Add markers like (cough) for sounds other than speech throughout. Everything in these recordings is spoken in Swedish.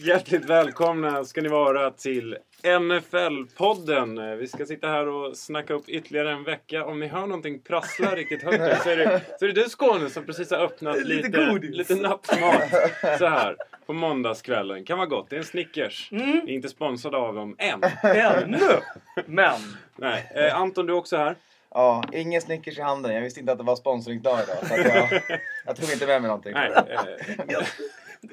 Hjärtligt välkomna ska ni vara till NFL-podden. Vi ska sitta här och snacka upp ytterligare en vecka. Om ni hör någonting prassla riktigt högt nu så är det, så är det du Skåne som precis har öppnat Lite lite, lite nappmat så här på måndagskvällen. Kan vara gott. Det är en Snickers. Mm. Vi är inte sponsrade av dem än. Ännu! Men, Nej. Eh, Anton, du är också här. Ja, ingen Snickers i handen. Jag visste inte att det var sponsringsdag idag. Så att jag, jag tog inte med mig någonting. Nej, eh,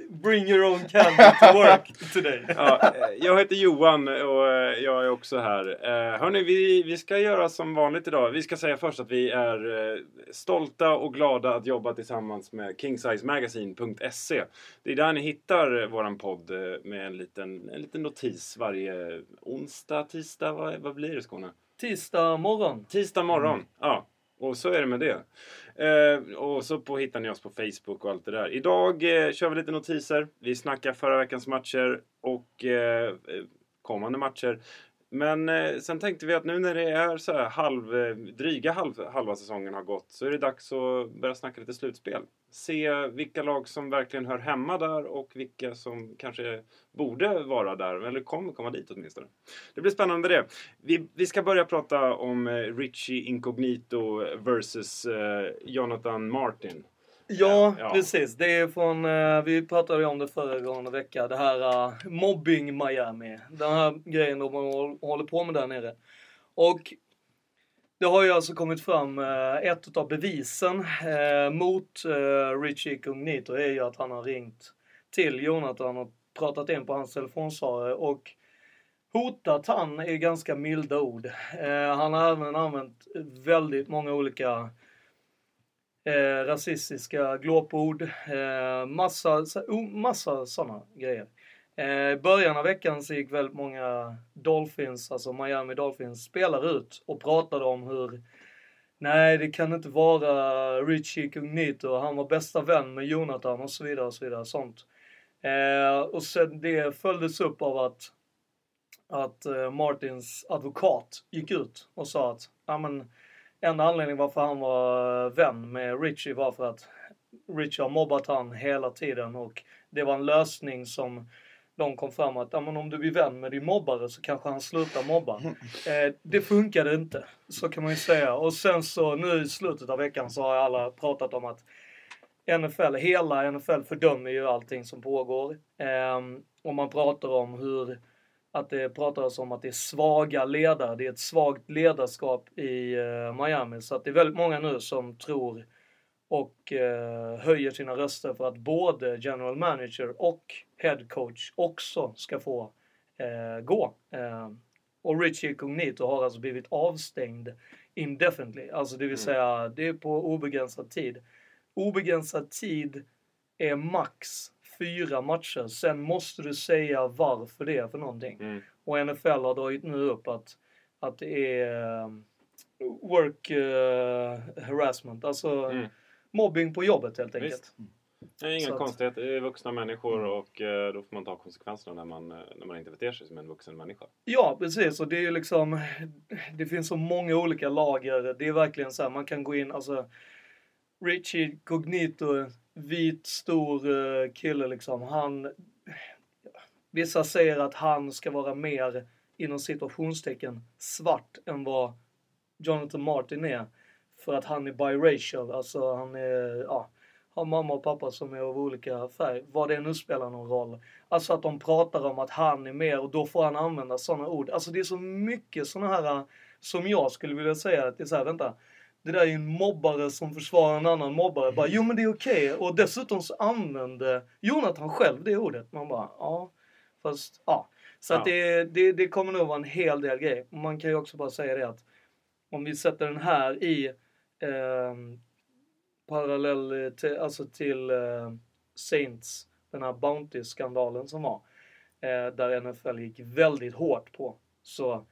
bring your own candy to work today. (laughs) Ja, eh, jag heter Johan och eh, jag är också här. Eh, Hörni, vi, vi ska göra som vanligt idag. Vi ska säga först att vi är stolta och glada att jobba tillsammans med kingsizemagazine.se. Det är där ni hittar våran podd med en liten, en liten notis varje onsdag, tisdag, vad, vad blir det Skåne? Tisdag morgon. Tisdag morgon. Ja, och så är det med det. Eh, och så på, hittar ni oss på Facebook och allt det där. Idag eh, kör vi lite notiser. Vi snackar förra veckans matcher och eh, eh kommande matcher. Men eh, sen tänkte vi att nu när det är så här halv, eh, dryga halv, halva säsongen har gått så är det dags att börja snacka lite slutspel. Se vilka lag som verkligen hör hemma där och vilka som kanske borde vara där, eller kommer komma dit åtminstone. Det blir spännande det. Vi, vi ska börja prata om eh, Richie Incognito versus eh, Jonathan Martin. Ja, Ja. precis. Det är från, eh, vi pratade om det föregående vecka, det här uh, mobbing Miami. Den här grejen de håll- håller på med där nere. Och det har ju alltså kommit fram, eh, ett av bevisen eh, mot Richie Cognito är ju att han har ringt till Jonathan och pratat in på hans telefonsvarare och hotat han är ganska milda ord. Eh, han har även använt väldigt många olika eh, rasistiska glåpord, eh, massa, massa sådana grejer. Eh, I början av veckan så gick väldigt många Dolphins, alltså Miami Dolphins spelare ut och pratade om hur Nej, det kan inte vara Richie Cognito, han var bästa vän med Jonathan och så vidare och så vidare. Sånt. Eh, och sen det följdes upp av att, att eh, Martins advokat gick ut och sa att ja, men, enda anledningen varför han var vän med Richie var för att Richie har mobbat han hela tiden och det var en lösning som de kom fram att men om du blir vän med din mobbare så kanske han slutar mobba. (laughs) Eh, det funkade inte, så kan man ju säga. Och sen så nu i slutet av veckan så har alla pratat om att NFL, hela NFL fördömer ju allting som pågår. Ehm, och man pratar om hur att det pratas om att det är svaga ledare, det är ett svagt ledarskap i eh, Miami. Så att det är väldigt många nu som tror och eh, höjer sina röster för att både general manager och head coach också ska få eh, gå. Och Richie Cognito har alltså blivit avstängd indefinitely, alltså det vill säga det är på obegränsad tid. Obegränsad tid är max fyra matcher, sen måste du säga varför det är för någonting. Mm. Och NFL har dragit nu upp att, att det är eh, work eh, harassment, alltså Mm. mobbing på jobbet helt enkelt. Visst. Det är inga att- konstigheter. Det är vuxna människor och eh, då får man ta konsekvenserna när man, när man inte beter sig som en vuxen människa. Ja, precis. Och det är liksom, det finns så många olika lager. Det är verkligen så här, man kan gå in, alltså Richie Cognito, vit, stor eh, kille liksom. Han, vissa säger att han ska vara mer, inom situationstecken, svart än vad Jonathan Martin är. För att han är biracial, alltså han är, ja, har mamma och pappa som är av olika färg. Vad det nu spelar någon roll. Alltså att de pratar om att han är mer och då får han använda sådana ord. Alltså det är så mycket sådana här som jag skulle vilja säga att det är så här, vänta. Det där är ju en mobbare som försvarar en annan mobbare. Bara, jo men det är okej. Och dessutom så använde Jonathan själv det ordet. Man bara, ja. Fast, ja. Så att Ja. det, det, det kommer nog vara en hel del grejer. Man kan ju också bara säga det att om vi sätter den här i ehm, parallell till, alltså till eh, Saints, den här Bounty-skandalen som var. Eh, där NFL gick väldigt hårt på. Så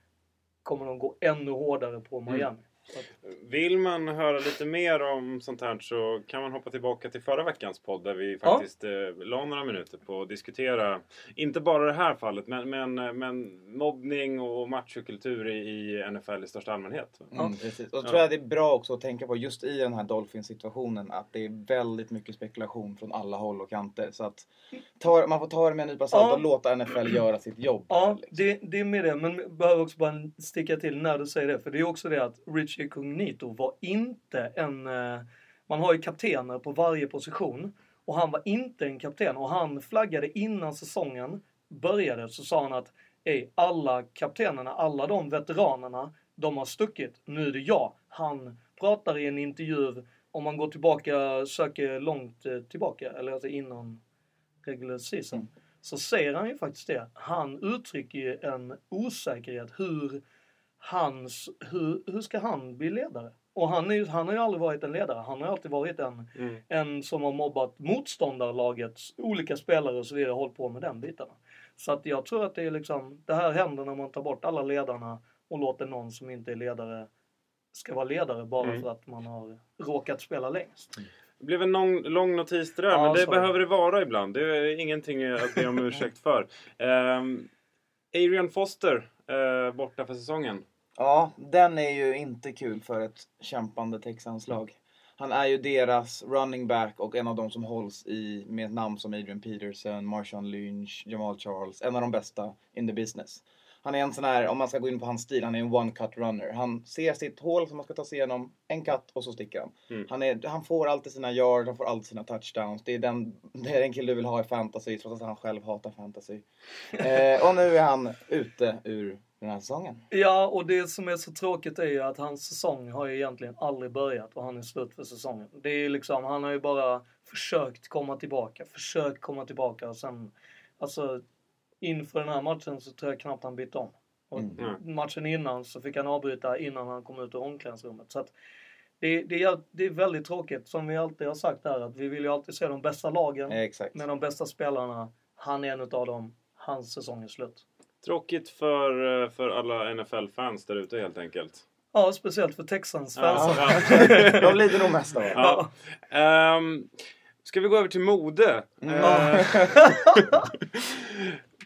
kommer de gå ännu hårdare på Miami. Att, Vill man höra lite mer om sånt här så kan man hoppa tillbaka till förra veckans podd där vi Ja. faktiskt eh, la några minuter på att diskutera, inte bara det här fallet, men, men, eh, men mobbning och machokultur i, NFL i största allmänhet. Mm, precis. Och Ja. så tror jag det är bra också att tänka på just i den här Dolphins-situationen att det är väldigt mycket spekulation från alla håll och kanter. Så att ta, man får ta det med en nypa salt Ja. och låta NFL göra sitt jobb. Ja, liksom. det, det är med det. Men jag behöver också bara sticka till när du säger det. För det är också det att Richie Cognito var inte en... eh, Man har ju kaptener på varje position. Och han var inte en kapten. Och han flaggade innan säsongen började så sa han att Ey, alla kaptenerna, alla de veteranerna, de har stuckit. Nu är det jag. Han pratar i en intervju, om man går tillbaka, söker långt eh, tillbaka, eller alltså innan regular season så säger han ju faktiskt det. Han uttrycker ju en osäkerhet hur hans, hur, hur ska han bli ledare? Och han, är, han har ju aldrig varit en ledare. Han har alltid varit en, Mm. en som har mobbat motståndarlagets olika spelare och så vidare, hållit på med den bitarna. Så att jag tror att det är liksom, det här händer när man tar bort alla ledarna och låter någon som inte är ledare ska vara ledare bara Mm. för att man har råkat spela längst. Det blev en lång, lång notis det där, Ja, men det sorry. behöver det vara ibland. Det är ingenting att be om ursäkt för. (laughs) Ehm, Adrian Foster, eh, borta för säsongen. Ja, den är ju inte kul för ett kämpande Texans-lag. Han är ju deras running back och en av de som hålls i med namn som Adrian Peterson, Marshawn Lynch, Jamal Charles. En av de bästa in the business. Han är en sån här, om man ska gå in på hans stil, han är en one cut runner. Han ser sitt hål som man ska ta sig igenom, en cut och så sticker han. Mm. Han, är, han får alltid sina yards, han får alltid sina touchdowns. Det är den, det är den kille du vill ha i fantasy, trots att han själv hatar fantasy. Eh, och nu är han ute ur den här säsongen. Ja, och det som är så tråkigt är ju att hans säsong har ju egentligen aldrig börjat och han är slut för säsongen. Det är liksom, han har ju bara försökt komma tillbaka, försökt komma tillbaka och sen, alltså inför den här matchen så tror jag knappt han bytte om. Och Mm. matchen innan så fick han avbryta innan han kom ut ur omklädningsrummet. Så att det, det, är, det är väldigt tråkigt, som vi alltid har sagt där, att vi vill ju alltid se de bästa lagen exakt. med de bästa spelarna. Han är en utav dem. Hans säsong är slut. Tråkigt för, eh, för alla NFL-fans där ute helt enkelt. Ja, speciellt för Texans fans. Ja, ja. (laughs) De lider nog mest av det. Ja. Ehm, ska vi gå över till mode? Mm. (laughs) Uh,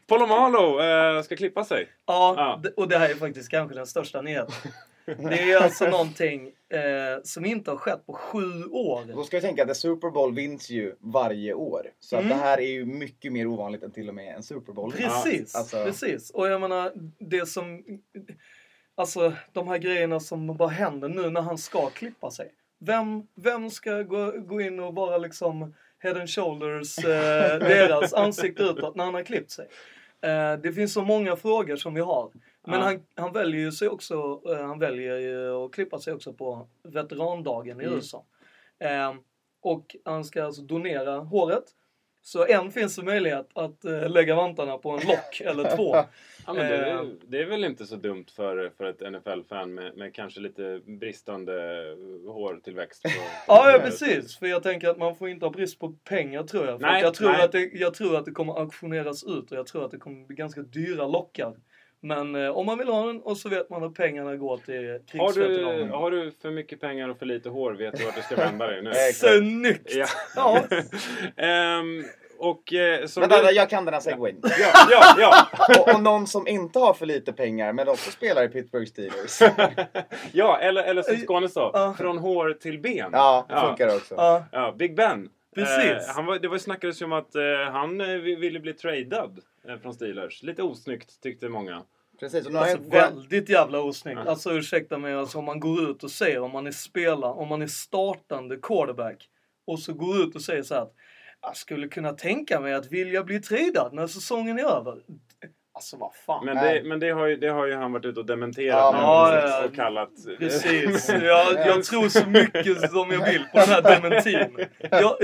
Polomalo eh, ska klippa sig. Ja, och det här är faktiskt kanske den största nyheten. Det är alltså någonting eh, som inte har skett på sju år. Då ska vi tänka att Super Bowl vinns ju varje år. Så att Mm. det här är ju mycket mer ovanligt än till och med en Super Bowl. Precis, Alltså- precis. Och jag menar, det som... Alltså, de här grejerna som bara händer nu när han ska klippa sig. Vem, vem ska gå, gå in och vara liksom head and shoulders, eh, deras (laughs) ansikte utåt när han har klippt sig? Eh, det finns så många frågor som vi har. Men Ja. han, han väljer ju sig också, eh, han väljer ju att klippa sig också på veterandagen i Mm. USA. Eh, och han ska alltså donera håret. Så än finns det möjlighet att eh, lägga vantarna på en lock eller två. (laughs) Ja, det, Eh. det är väl inte så dumt för, för ett NFL-fan med, med kanske lite bristande hårtillväxt. På, (laughs) Ja, ja precis. För jag tänker att man får inte ha brist på pengar tror jag. För Nej, jag, tror nej. att det, jag tror att det kommer auktioneras ut och jag tror att det kommer bli ganska dyra lockar. Men eh, om man vill ha den och så vet man att pengarna går till Har du, krigsveteraner. har du för mycket pengar och för lite hår vet du vart du ska vända dig nu. (laughs) Snyggt! Ja. Ja. (laughs) Ehm, och eh, som Vänta, du... jag kan den här segwayn. Ja, ja, ja. (laughs) och, och någon som inte har för lite pengar men också spelar i Pittsburgh Steelers. ja eller, eller som Skåne sa, Ja. från hår till ben. Ja, det Ja. funkar också. Ja, Ja, Big Ben. Precis. Eh, han var, det var snackades ju om att eh, han eh, ville bli tradad eh, från Steelers. Lite osnyggt tyckte många. Precis, och nu alltså jag, väldigt jävla osnyggt. Ja. Alltså ursäkta mig, alltså, om man går ut och säger om man är spelare, om man är startande quarterback och så går ut och säger så här att jag skulle kunna tänka mig att vilja bli tradad när säsongen är över. Alltså vad fan. Men, det, men det, har ju, det har ju han varit ute och dementerat Ja, nu ja, och- och kallat... Precis. (laughs) Jag, jag tror så mycket som jag vill på den här dementin. Jag, (laughs)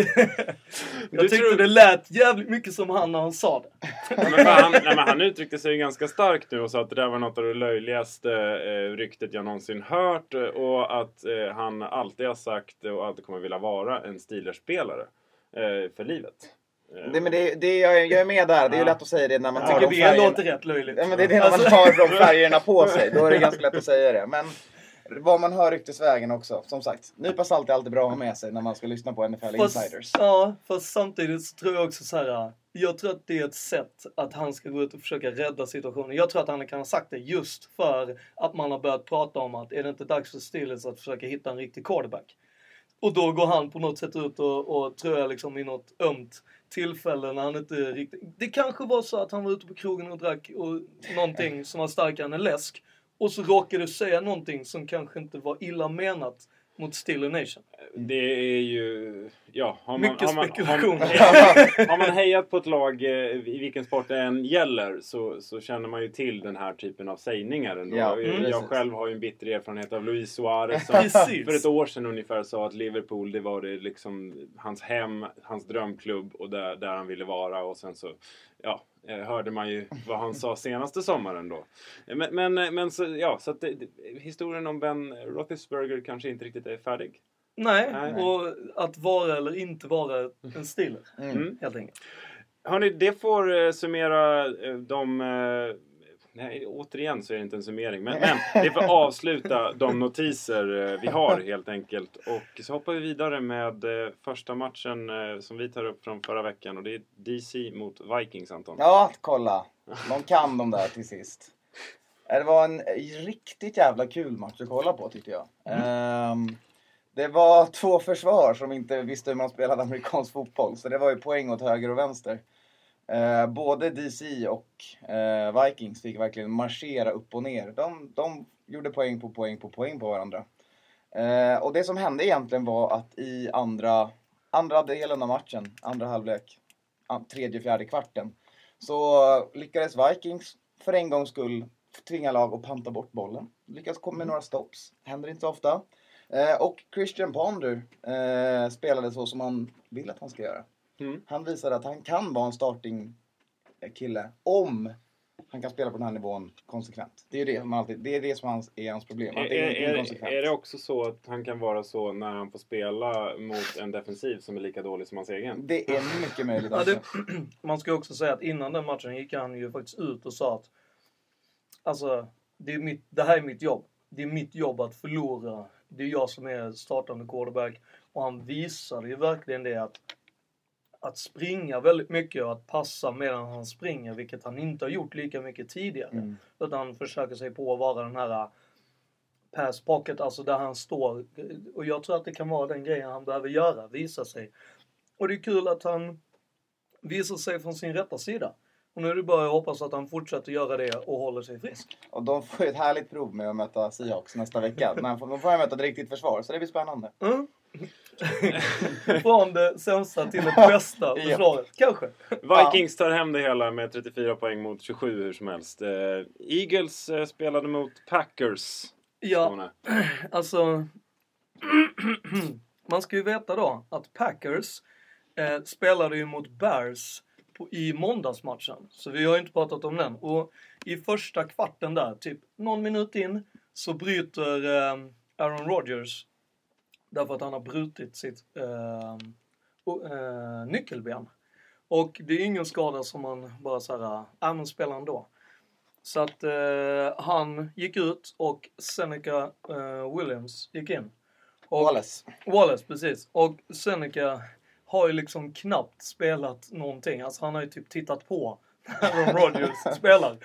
jag tyckte tror- det lät jävligt mycket som han när han sa det. Ja, men han, nej, men han uttryckte sig ju ganska starkt nu och sa att det där var något av det löjligaste eh, ryktet jag någonsin hört. eh, Och att eh, han alltid har sagt och alltid kommer vilja vara en Steelers-spelare. Eh, för livet. Det, men det, det, jag, är- jag är med där. Det är ju lätt att säga det när man Jag har tycker de det färgerna. låter rätt löjligt. Ja, men det är det när man Alltså- har de färgerna på (laughs) sig. Då är det ganska lätt att säga det. Men vad man hör ryktesvägen också. Som sagt, nypa salt är alltid bra att ha med sig när man ska lyssna på NFL Fast, Insiders. ja, fast samtidigt så tror jag också så här. Jag tror att det är ett sätt att han ska gå ut och försöka rädda situationen. Jag tror att han kan ha sagt det just för att man har börjat prata om att är det inte dags för Steelers att försöka hitta en riktig quarterback? Och då går han på något sätt ut och, och tror jag liksom i något ömt tillfälle när han inte riktigt... Det kanske var så att han var ute på krogen och drack och någonting som var starkare än en läsk. Och så råkade du säga någonting som kanske inte var illa menat mot Steeler Nation. Det är ju... Ja, har man, Mycket har man, spekulation. (laughs) Har, har man hejat på ett lag eh, i vilken sport det än gäller så, så känner man ju till den här typen av sägningar. Ändå. Ja, jag, mm. jag själv har ju en bitter erfarenhet av Luis Suarez som för ett år sedan ungefär sa att Liverpool det var det liksom hans hem, hans drömklubb och där, där han ville vara. Och sen så ja, hörde man ju vad han sa senaste sommaren då. Men, men, men så, ja, så det, historien om Ben Roethlisberger kanske inte riktigt är färdig. Nej, Nej. och att vara eller inte vara en Steeler. Mm. Helt enkelt. Hörni, det får eh, summera eh, de... Nej, återigen så är det inte en summering. Men, men det får avsluta de notiser eh, vi har helt enkelt. Och så hoppar vi vidare med eh, första matchen eh, som vi tar upp från förra veckan. Och det är DC mot Vikings, Anton. Ja, kolla. De kan de där till sist. Det var en riktigt jävla kul match att kolla på tyckte jag. Ehm, det var två försvar som inte visste hur man spelade amerikansk fotboll. Så det var ju poäng åt höger och vänster. Eh, både DC och eh, Vikings fick verkligen marschera upp och ner. De, de gjorde poäng på poäng på poäng på varandra. Eh, och det som hände egentligen var att i andra, andra delen av matchen, andra halvlek, tredje, fjärde kvarten, så lyckades Vikings för en gångs skull tvinga lag att panta bort bollen. Lyckas komma med några stops. Händer inte så ofta. Eh, och Christian Ponder eh, spelade så som man vill att han ska göra. Mm. Han visade att han kan vara en starting kille om han kan spela på den här nivån konsekvent. Det är det, man alltid, det, är, det som hans, är hans problem. Är, är, är, är det också så att han kan vara så när han får spela mot en defensiv som är lika dålig som hans egen? Det är mycket möjligt. Ja, Alltså. det, (clears throat) man ska också säga att innan den matchen gick han ju faktiskt ut och sa att alltså, det, är mitt, det här är mitt jobb. Det är mitt jobb att förlora. Det är jag som är startande quarterback. Och han visade ju verkligen det att att springa väldigt mycket och att passa medan han springer, vilket han inte har gjort lika mycket tidigare. Mm. Utan han försöker sig på att vara den här äh, pass pocket, alltså där han står. Och jag tror att det kan vara den grejen han behöver göra, visa sig. Och det är kul att han visar sig från sin rätta sida. Och nu är det bara att hoppas att han fortsätter göra det och håller sig frisk. Och de får ett härligt prov med att möta Seahawks nästa vecka. Men de får möta ett riktigt försvar, så det blir spännande. Mm. (laughs) Från det sämsta till det bästa (laughs) försvaret, kanske. Vikings tar hem det hela med 34 poäng mot 27 hur som helst. Eh, Eagles eh, spelade mot Packers. Ja. (clears throat) Alltså, (clears throat) man ska ju veta då att Packers eh, spelade ju mot Bears på, i måndagsmatchen. Så vi har ju inte pratat om den. Och i första kvarten där, typ någon minut in, så bryter eh, Aaron Rodgers, därför att han har brutit sitt eh, nyckelben. Och det är ingen skada som man bara såhär, ja men spela ändå. Så att eh, han gick ut och Seneca eh, Williams gick in. Och, Wallace. Wallace, precis. Och Seneca har ju liksom knappt spelat någonting. Alltså han har ju typ tittat på (laughs) när Rodgers spelar.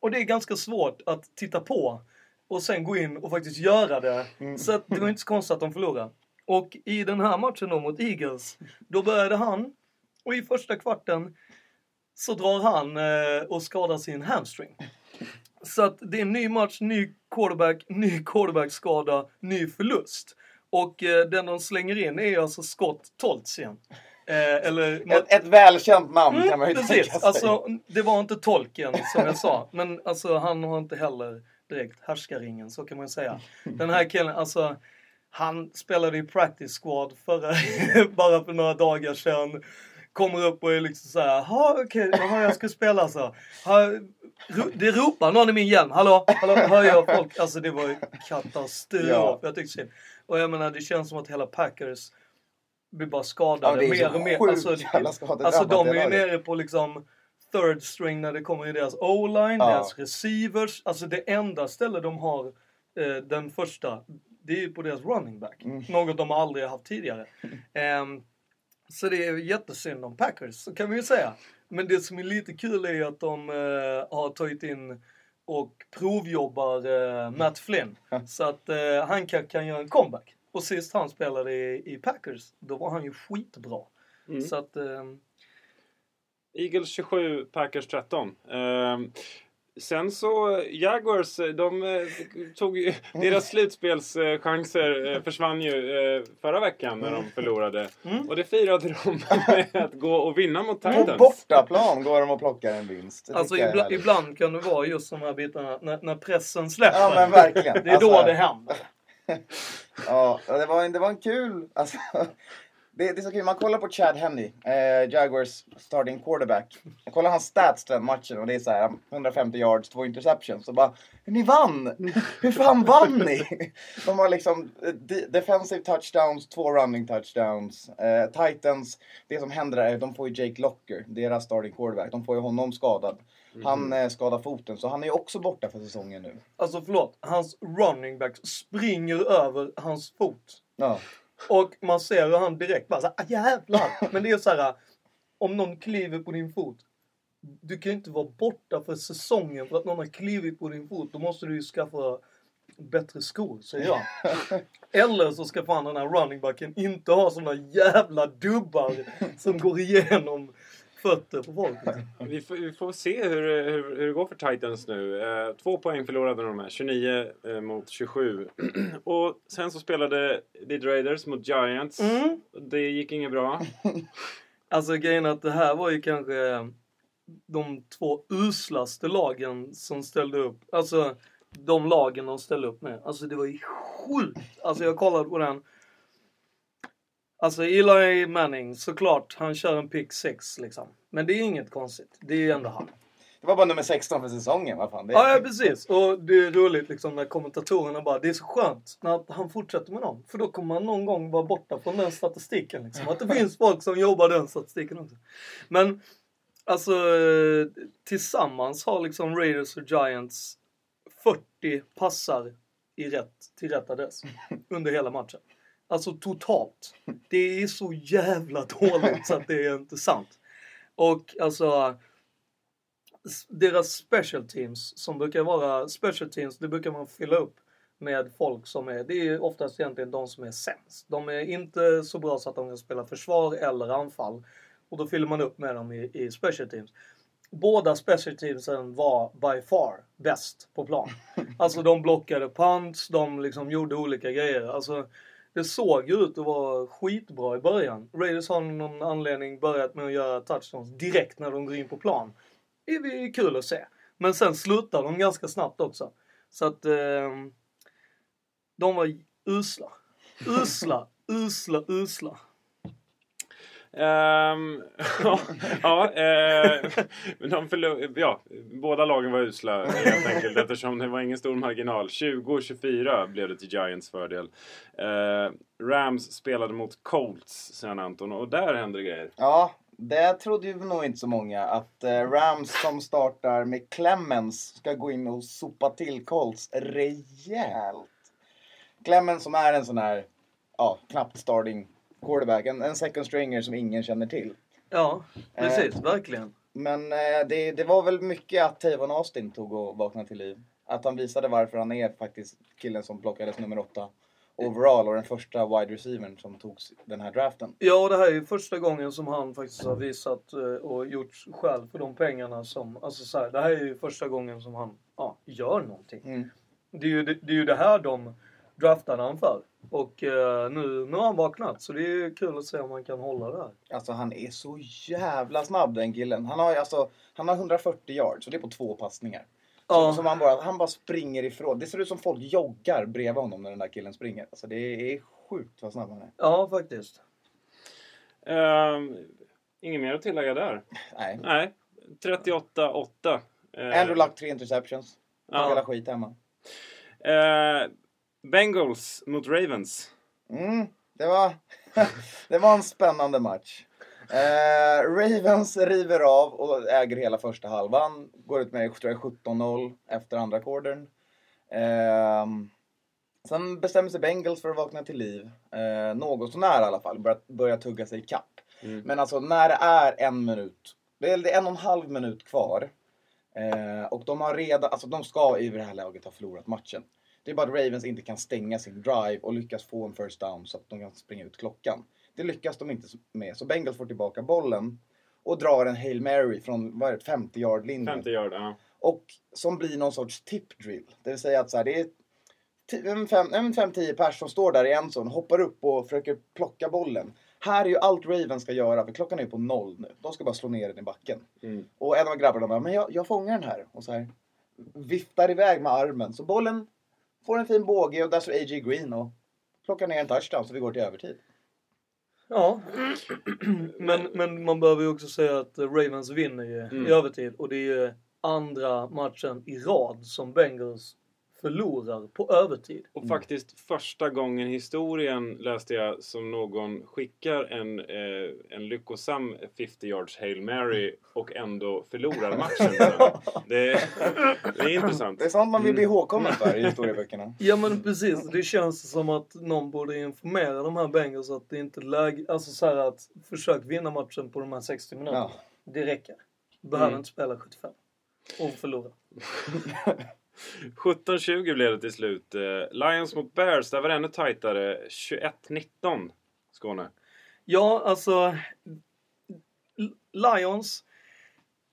Och det är ganska svårt att titta på och sen gå in och faktiskt göra det. Så att det var inte så konstigt att de förlorade. Och i den här matchen då mot Eagles, då började han och i första kvarten så drar han eh, och skadar sin hamstring. Så att det är en ny match, ny quarterback, ny quarterback-skada, ny förlust. Och eh, den de slänger in är alltså Scott Toltzien. Eh, eller... Ett, ett välkänt namn kan man ju Mm, tänka precis. sig. Alltså, det var inte tolken som jag sa. Men alltså, han har inte heller direkt härskaringen, så kan man säga. Den här killen, alltså. Han spelade i practice squad förra, (laughs) bara för några dagar sedan. Kommer upp och är liksom såhär, ja okej, jaha jag ska spela så. Ha, ro- det ropar någon i min hjälm, hallå, hallå, hör jag folk? Alltså det var ju katastrof. Ja. Jag tyckte synd. Och jag menar det känns som att hela Packers blir bara skadade Ja, så mer och mer. Alltså, alltså de är ju nere på liksom third string när det kommer i deras o-line, Ja. deras receivers. Alltså det enda ställe de har eh, den första, det är ju på deras running back. Mm. Något de aldrig har haft tidigare. (laughs) Ehm, så det är jättesynd om Packers, så kan vi ju säga. Men det som är lite kul är ju att de eh, har tagit in och provjobbar eh, Matt Flynn. Så att eh, han kan, kan göra en comeback. Och sist han spelade i, i Packers, då var han ju skitbra. Mm. Så att, ehm, Eagles 27, Packers 13. Ehm, sen så, Jaguars, de eh, tog ju, (laughs) deras slutspelschanser eh, försvann ju eh, förra veckan när de förlorade. Mm. Och det firade de (laughs) med att gå och vinna mot På Titans. bortaplan går de och plockar en vinst. Det alltså ibla, ibland kan det vara just de här bitarna, när, när pressen släpper. Ja men verkligen. (laughs) det är då Alltså, det händer. Ja, det var en, det var en kul... Alltså, det, det är så kul, man kollar på Chad Henney, eh, Jaguars starting quarterback. Jag kollar hans stats den matchen och det är så här 150 yards, två interceptions. Och bara, ni vann! Hur fan vann ni? (laughs) De har liksom eh, de- defensive touchdowns, två running touchdowns. Eh, Titans, det som händer är att de får ju Jake Locker, deras starting quarterback. De får ju honom skadad. Han eh, skadar foten, så han är ju också borta för säsongen nu. Alltså förlåt, hans running back springer över hans fot. Ja. Och man ser hur han direkt bara såhär, ah, jävlar! Men det är så här, om någon kliver på din fot. Du kan ju inte vara borta för säsongen för att någon har klivit på din fot. Då måste du ju skaffa bättre skor, säger jag. (laughs) Eller så ska fan den här runningbacken inte ha såna jävla dubbar som går igenom fötter på folket. (laughs) Vi får, vi får se hur, hur, hur det går för Titans nu. Eh, två poäng förlorade de här. 29 eh, mot 27. (clears throat) och sen så spelade Bid Raiders mot Giants. Mm. Det gick inget bra. (laughs) Alltså grejen att det här var ju kanske de två uslaste lagen som ställde upp. Alltså de lagen de ställde upp med. Alltså det var ju sjukt. Alltså jag kollade på den. Alltså Eli Manning, såklart, han kör en pick 6 liksom. Men det är inget konstigt. Det är ju ändå han. Det var bara nummer 16 för säsongen, vad fan. Det Ja, ja precis. Och det är roligt liksom när kommentatorerna bara, det är så skönt när han fortsätter med dem. För då kommer man någon gång vara borta från den statistiken. Liksom. Att det (laughs) finns folk som jobbar den statistiken också. Men alltså tillsammans har liksom Raiders och Giants 40 passar i rätt, till rätt adress under hela matchen. Alltså totalt. Det är så jävla dåligt så att det är inte sant. Och alltså deras special teams som brukar vara special teams, det brukar man fylla upp med folk som är, det är oftast egentligen de som är sämst. De är inte så bra så att de kan spela försvar eller anfall. Och då fyller man upp med dem i, i special teams. Båda special teamsen var by far bäst på plan. Alltså de blockade punts, de liksom gjorde olika grejer. Alltså det såg ju ut att vara skitbra i början. Raiders har någon anledning börjat med att göra touchdowns direkt när de går in på plan. Det är kul att se. Men sen slutar de ganska snabbt också. Så att eh, de var usla. Usla, usla, usla. Um, ehm, ja, (laughs) ja, eh, de förlor- ja, båda lagen var usla helt enkelt eftersom det var ingen stor marginal. 20-24 blev det till Giants fördel. Eh, Rams spelade mot Colts sen Anton och där hände det grejer. Ja, det trodde ju nog inte så många. Att eh, Rams som startar med Clemens ska gå in och sopa till Colts rejält. Clemens som är en sån här, ja, knappt starting quarterback. En, en second stringer som ingen känner till. Ja, precis. Verkligen. Men eh, det, det var väl mycket att Tavon Austin tog och vaknade till liv. Att han visade varför han är faktiskt killen som plockades nummer åtta overall och den första wide receivern som togs den här draften. Ja, det här är ju första gången som han faktiskt har visat eh, och gjort själv för de pengarna som... Alltså så här, det här är ju första gången som han ja, gör någonting. Mm. Det är, ju, det, det är ju det här de draftade han för. Och eh, nu, nu har han vaknat, så det är ju kul att se om han kan hålla det här. Alltså han är så jävla snabb den killen. Han har, ju alltså, han har 140 yards och det är på två passningar. Ja. Så, som han, bara, han bara springer ifrån. Det ser ut som folk joggar bredvid honom när den där killen springer. Alltså det är sjukt vad snabb han är. Ja, faktiskt. Ehm, inget mer att tillägga där. Nej. Nej, 38-8. Eh, Andrew Luck tre interceptions. Ja. Hela skit hemma. Eh, Bengals mot Ravens. Mm, det, var, (laughs) det var en spännande match. Eh, Ravens river av och äger hela första halvan. Går ut med tror jag, 17-0 efter andra quartern. Eh, Sen bestämmer sig Bengals för att vakna till liv. Eh, något sånär i alla fall. Börja, börja tugga sig i kapp. Mm. Men alltså när det är en minut. Det är, det är en och en halv minut kvar. Eh, och de har redan, alltså de ska i det här läget ha förlorat matchen. Det är bara att Ravens inte kan stänga sin drive och lyckas få en first down så att de kan springa ut klockan. Det lyckas de inte med. Så Bengals får tillbaka bollen och drar en Hail Mary från vad är det, 50 yard linjen. 50 yard, ja. Och som blir någon sorts tip drill. Det vill säga att så här, det är en fem- en 5-10 pers som står där i en zon, hoppar upp och försöker plocka bollen. Här är ju allt Raven ska göra, för klockan är ju på noll nu. De ska bara slå ner den i backen. Mm. Och en av grabbarna bara, men jag, jag fångar den här. Och så här viftar iväg med armen. Så bollen får en fin båge och där står A.J. Green och plockar ner en touchdown så vi går till övertid. Ja. (clears throat) men, men man behöver ju också säga att Ravens vinner ju Mm. i övertid. Och det är ju andra matchen i rad som Bengals förlorar på övertid. Och faktiskt första gången i historien läste jag som någon skickar en, eh, en lyckosam 50 yards Hail Mary och ändå förlorar matchen. (laughs) det, är, det är intressant. Det är sånt man vill bli ihågkommen för i historieböckerna. (laughs) Ja men precis, det känns som att någon borde informera de här Bengals att det inte är läge, alltså så här att försök vinna matchen på de här 60 minuterna. Ja. Det räcker. Behöver Mm. inte spela 75. Och förlora. (laughs) 17-20 blev det till slut. Eh, Lions mot Bears, där var det ännu tajtare. 21-19 Skåne. Ja, alltså Lions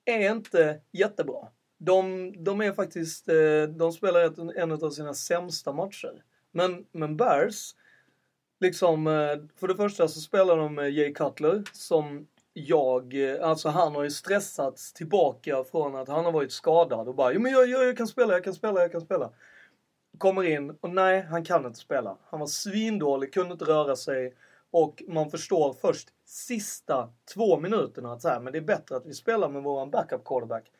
är inte jättebra. De, de är faktiskt, eh, de spelar en av sina sämsta matcher. Men, men Bears, liksom, eh, för det första så spelar de med Jay Cutler som jag, eh, alltså han har ju stressats tillbaka från att han har varit skadad och bara, jo men jag, jag, jag kan spela, jag kan spela, jag kan spela. Kommer in och nej, han kan inte spela. Han var svindålig, kunde inte röra sig. Och man förstår först sista två minuterna att så här, men det är bättre att vi spelar med våran backup quarterback.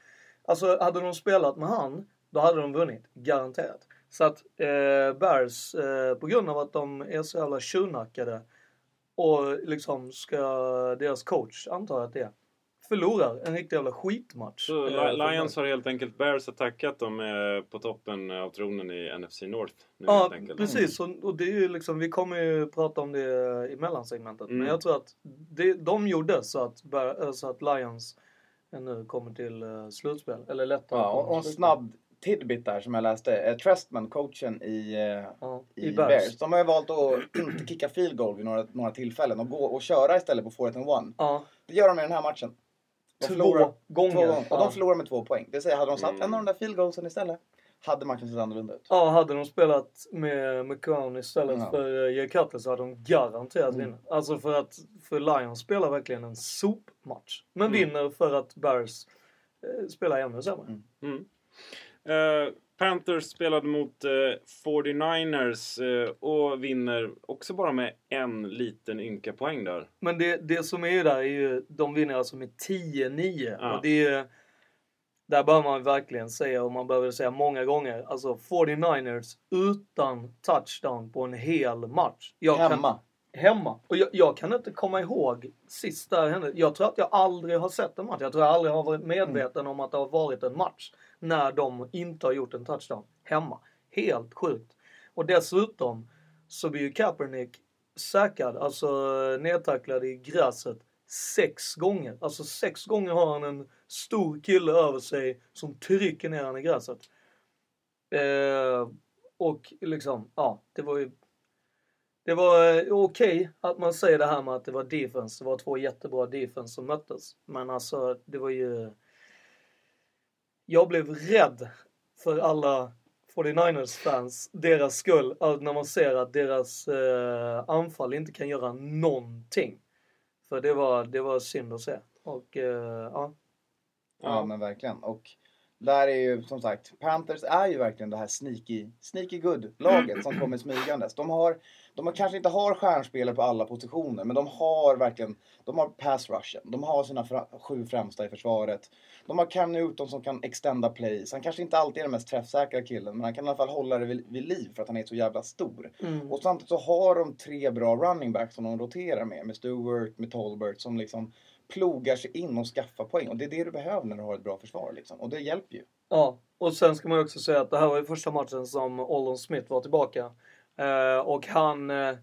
Alltså hade de spelat med han, då hade de vunnit. Garanterat. Så att eh, Bears, eh, på grund av att de är så jävla tjurnackade och liksom ska, deras coach antar jag att det är, förlorar en riktig jävla skitmatch. Så Eh, Lions har helt enkelt Bears attackat. De är på toppen av tronen i NFC North. Nu Ja, precis. Och, och det är ju liksom, vi kommer ju prata om det i mellansegmentet. Mm. Men jag tror att det, de gjorde så att, eh, så att Lions nu kommer till slutspel. Eller lättare. Ja, och, och en snabb tidbit där som jag läste. Eh, Trestman, coachen i, eh, ja, i, i Bears. Bears. De har ju valt att inte (clears throat) kicka field goal vid några, några tillfällen och gå och köra istället på 4 and one. Ja, Det gör de i den här matchen. De två förlorar- gånger. Två gånger. Och de förlorar med två poäng. Det säga, hade de satt Mm. en av de där field goalsen istället hade matchen sett annorlunda ut. Ja, hade de spelat med McCown istället Ja. för uh, Jay Cutler så hade de garanterat Mm. vunnit. Alltså för att för Lions spelar verkligen en sopmatch. Men Mm. vinner för att Bears eh, spelar ännu sämre. Mm. Mm. Eh, Panthers spelade mot eh, 49ers eh, och vinner också bara med en liten ynka poäng där. Men det, det som är där är ju, de vinner alltså med 10-9. Ja. Och det är, där behöver man verkligen säga, och man behöver säga många gånger, alltså 49ers utan touchdown på en hel match. Jag Kan, Hemma. hemma. Och jag, jag kan inte komma ihåg sist där hände. Jag tror att jag aldrig har sett en match. Jag tror jag aldrig har varit medveten om att det har varit en match när de inte har gjort en touchdown hemma. Helt sjukt. Och dessutom så blir ju Kaepernick säkrad, alltså nedtacklad i gräset sex gånger. Alltså sex gånger har han en stor kille över sig som trycker ner honom i gräset. Eh, och liksom, ja, det var ju det var okej okej att man säger det här med att det var defense. Det var två jättebra defense som möttes. Men alltså, det var ju... Jag blev rädd för alla 49ers-fans, deras skull, när man ser att deras eh, anfall inte kan göra någonting. För det var, det var synd att se. Och eh, ja. Ja, men verkligen. Och där är ju som sagt, Panthers är ju verkligen det här sneaky, sneaky good-laget som kommer smygandes. De har, de har kanske inte har stjärnspelare på alla positioner, men de har verkligen, de har pass rushen. De har sina fra, sju främsta i försvaret. De har Cam Newton som kan extenda plays. Han kanske inte alltid är den mest träffsäkra killen, men han kan i alla fall hålla det vid, vid liv för att han är så jävla stor. Mm. Och samtidigt så har de tre bra running backs som de roterar med. Med Stewart, med Tolbert som liksom plogar sig in och skaffar poäng. Och det är det du behöver när du har ett bra försvar liksom. Och det hjälper ju. Ja, och sen ska man ju också säga att det här var ju första matchen som Ollon Smith var tillbaka. Eh, och han, eh,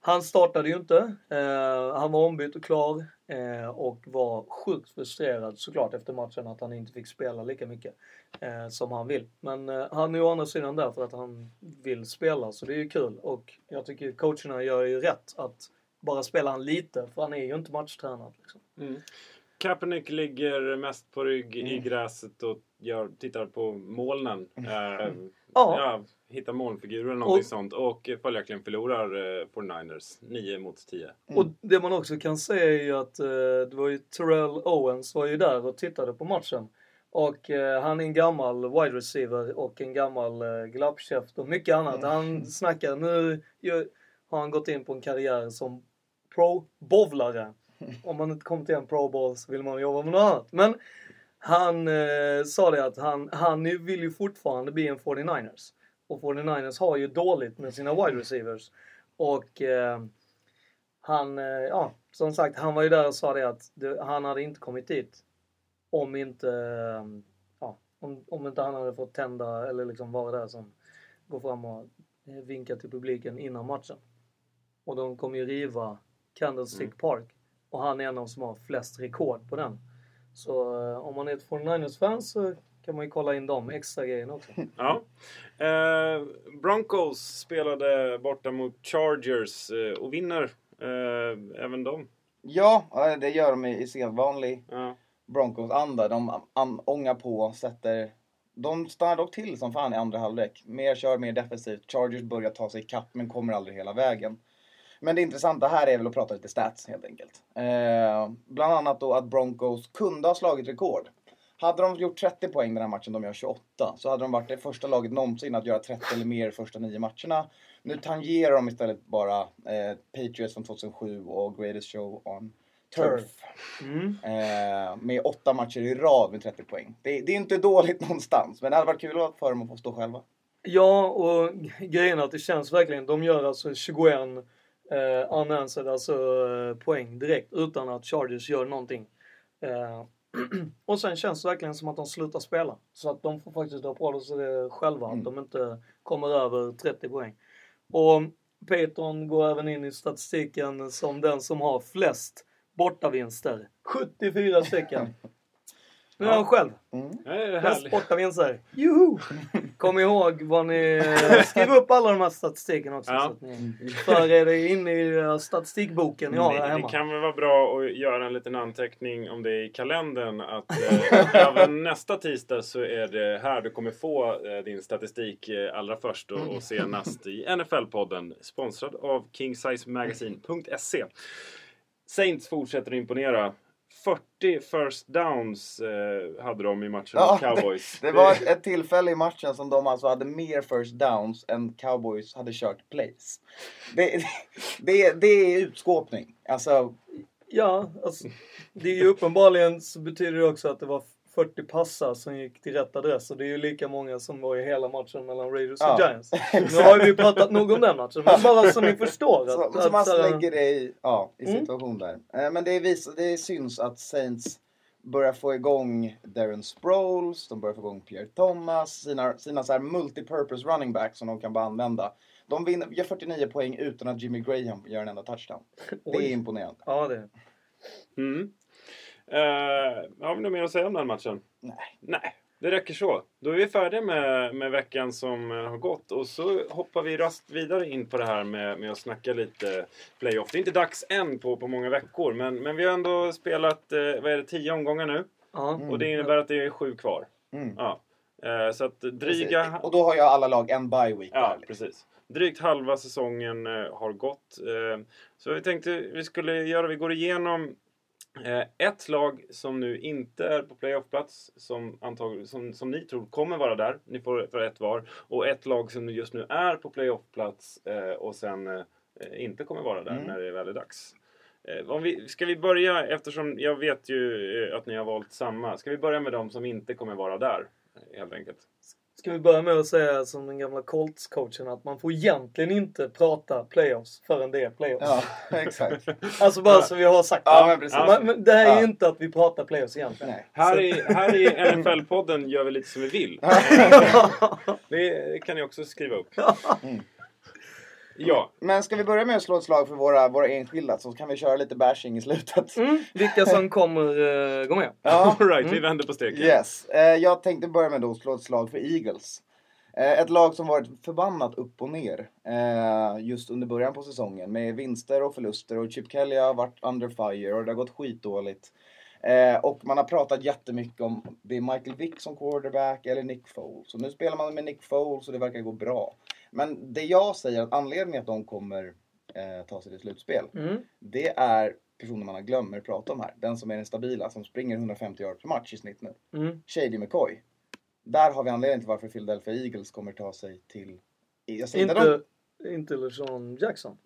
han startade ju inte. Eh, han var ombytt och klar eh, och var sjukt frustrerad såklart efter matchen att han inte fick spela lika mycket eh, som han vill. Men eh, han är ju å andra sidan där för att han vill spela så det är ju kul och jag tycker coacherna gör ju rätt att bara spela han lite för han är ju inte matchtränad. Liksom. Kaepernick ligger mest på rygg i Mm. gräset och gör, tittar på molnen. Eh, Ja. ja, hittar molnfigurer eller någonting Och- sånt. Och följaktligen förlorar eh, 49ers 9 mot 10. Mm. Och det man också kan säga är ju att eh, det var ju Terrell Owens var ju där och tittade på matchen. Och eh, han är en gammal wide receiver och en gammal eh, glappkäft och mycket annat. Han snackar, nu gör, har han gått in på en karriär som pro-bowlare. Om man inte kommer till en pro bowl så vill man jobba med något annat. Men han eh, sa det att han, han vill ju fortfarande bli en 49ers. Och 49ers har ju dåligt med sina wide receivers. Och eh, han, eh, ja, som sagt, han var ju där och sa det att det, han hade inte kommit dit om inte, eh, ja, om, om inte han hade fått tända eller liksom vara där som går fram och vinkar till publiken innan matchen. Och de kommer ju riva Candlestick Park. Och han är en av de som har flest rekord på den. Så eh, om man är ett 49ers-fan så kan man ju kolla in de extra grejerna också. (laughs) Ja. Eh, Broncos spelade borta mot Chargers eh, och vinner eh, även de. Ja, det gör de i i sedvanlig Ja. Broncos-anda. De an- ångar på, sätter... De stannar dock till som fan i andra halvlek. Mer kör, mer defensivt. Chargers börjar ta sig ikapp men kommer aldrig hela vägen. Men det intressanta här är väl att prata lite stats helt enkelt. Eh, bland annat då att Broncos kunde ha slagit rekord. Hade de gjort 30 poäng den här matchen, de gör 28, så hade de varit det första laget någonsin att göra 30 eller mer första nio matcherna. Nu tangerar de istället bara eh, Patriots från 2007 och Greatest Show on Turf. Mm. Eh, med åtta matcher i rad med 30 poäng. Det, det är inte dåligt någonstans, men det hade varit kul för dem att få stå själva. Ja, och grejen är att det känns verkligen. De gör alltså 21 eh, unanswered, alltså eh, poäng direkt utan att Chargers gör någonting. Eh, (clears throat) och sen känns det verkligen som att de slutar spela. Så att de får faktiskt dra på sig det själva, Mm. att de inte kommer över 30 poäng. Och Peyton går även in i statistiken som den som har flest bortavinster. 74 stycken. (laughs) Nu är han själv. Mm. Härligt. bortavinster. Juhu! Kom ihåg vad ni... Skriv upp alla de här statistiken också. Ja. Så att ni för er in i eh, statistikboken ni har där Det, det hemma. kan väl vara bra att göra en liten anteckning om det i kalendern. Att eh, (laughs) även nästa tisdag så är det här du kommer få eh, din statistik eh, allra först och, och senast i NFL-podden. Sponsrad av KingSizeMagazine.se. Saints fortsätter att imponera. 40 first downs eh, hade de i matchen Ja, (laughs) mot Cowboys. Det var ett, ett tillfälle i matchen som de alltså hade mer first downs än Cowboys hade kört plays. Det, (laughs) det, det är utskåpning. Alltså, Ja, alltså, det är ju uppenbarligen så betyder det också att det var 40 passar som gick till rätt adress och det är ju lika många som var i hela matchen mellan Raiders och Ja, Giants. (laughs) Nu har ju vi pratat nog om den matchen, men bara så ni (laughs) förstår. så, Att, så att, man så här- lägger det i, ja, i Mm. situation där. Eh, Men det, vis, det syns att Saints börjar få igång Darren Sproles, de börjar få igång Pierre Thomas, sina, sina så här multipurpose running backs som de kan bara använda. De vinner, gör 49 poäng utan att Jimmy Graham gör en enda touchdown. Det är imponerande. Ja, det. Mm. Eh, har vi något mer att säga om den matchen? Nej. Nej, det räcker så. Då är vi färdiga med, med veckan som eh, har gått och så hoppar vi raskt vidare in på det här med, med att snacka lite playoff. Det är inte dags än på, på många veckor men, men vi har ändå spelat, eh, vad är det, tio omgångar nu Ja. och det innebär att det är sju kvar. Mm. Ja. Eh, så att dryga... Och då har jag alla lag en bye week Ja, där. Liksom. precis. Drygt halva säsongen eh, har gått. Så vi tänkte vi skulle göra, vi går igenom ett lag som nu inte är på playoffplats, som, antag- som, som ni tror kommer vara där. Ni får för ett var. Och ett lag som just nu är på playoffplats eh, och sen eh, inte kommer vara där Mm. när det väl är dags. Eh, om vi, ska vi börja, eftersom jag vet ju eh, att ni har valt samma, ska vi börja med de som inte kommer vara där? eh, Helt enkelt. Ska vi börja med att säga som den gamla Colts-coachen att man får egentligen inte prata playoffs förrän det är playoffs. Ja, exakt. Alltså bara så vi har sagt Ja, det. men precis. Men, men det här är Ja. ju inte att vi pratar playoffs egentligen. Nej. Här i, här i NFL-podden gör vi lite som vi vill. (laughs) Det kan ni också skriva upp. Ja. Men ska vi börja med att slå ett slag för våra, våra enskilda så kan vi köra lite bashing i slutet. Mm, vilka som (laughs) kommer uh, gå med. Ja, All right, vi vänder på steken. yes. Eh, jag tänkte börja med då att slå ett slag för Eagles. Eh, ett lag som varit förbannat upp och ner eh, just under början på säsongen med vinster och förluster och Chip Kelly har varit under fire och det har gått skitdåligt. Eh, och man har pratat jättemycket om det är Michael Vick som quarterback eller Nick Foles. Så nu spelar man med Nick Foles och det verkar gå bra. Men det jag säger att anledningen att de kommer eh, ta sig till slutspel, Mm. det är personen man glömmer prata om här. Den som är den stabila, som springer 150 yards per match i snitt nu. Mm. Shady McCoy. Där har vi anledningen till varför Philadelphia Eagles kommer ta sig till... Säger inte, Inte, de... inte LeSean Jackson.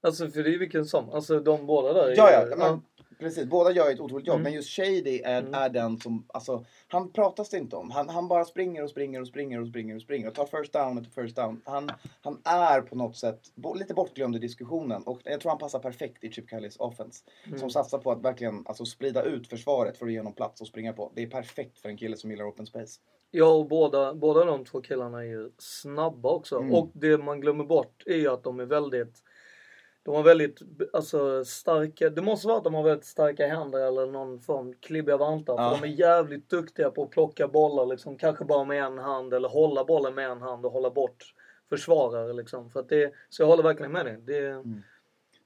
Alltså för det är vilken som. Alltså de båda där är Ja, ju- ja, men, precis. Båda gör ett otroligt jobb. Mm. Men just Shady är, Mm. är den som... Alltså, han pratas det inte om. Han, han bara springer och springer och springer och springer och springer och tar first down efter first down. Han, han är på något sätt bo, lite bortglömd i diskussionen. Och jag tror han passar perfekt i Chip Kellys offense. Mm. Som satsar på att verkligen alltså, sprida ut försvaret för att ge honom plats att springa på. Det är perfekt för en kille som gillar open space. Ja, och båda, båda de två killarna är ju snabba också. Mm. Och det man glömmer bort är ju att de är väldigt de har väldigt alltså, starka, det måste vara att de har väldigt starka händer eller någon form klibbiga vantar. Ja. För de är jävligt duktiga på att plocka bollar liksom, kanske bara med en hand eller hålla bollen med en hand och hålla bort försvarare liksom. För det, så jag håller verkligen med dig. Det,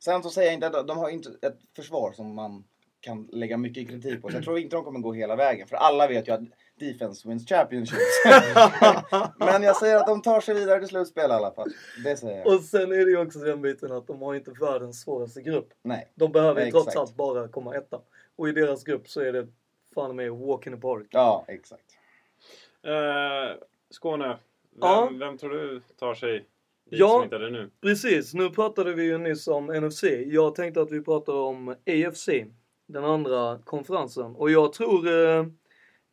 Sen så säger jag inte att de har inte ett försvar som man kan lägga mycket kritik på. Så jag tror inte de kommer gå hela vägen. För alla vet ju att defense wins championships. (laughs) Men jag säger att de tar sig vidare till slutspel i alla fall. Det säger jag. Och sen är det ju också den biten att de har inte världens svåraste grupp. Nej. De behöver ju trots allt bara komma etta. Och i deras grupp så är det fan med walk in the park. Ja, exakt. Eh, Skåne, vem, Ja. vem tror du tar sig dit Ja. som inte är det nu? Precis, nu pratade vi ju nyss om NFC. Jag tänkte att vi pratade om AFC, den andra konferensen. Och jag tror, eh,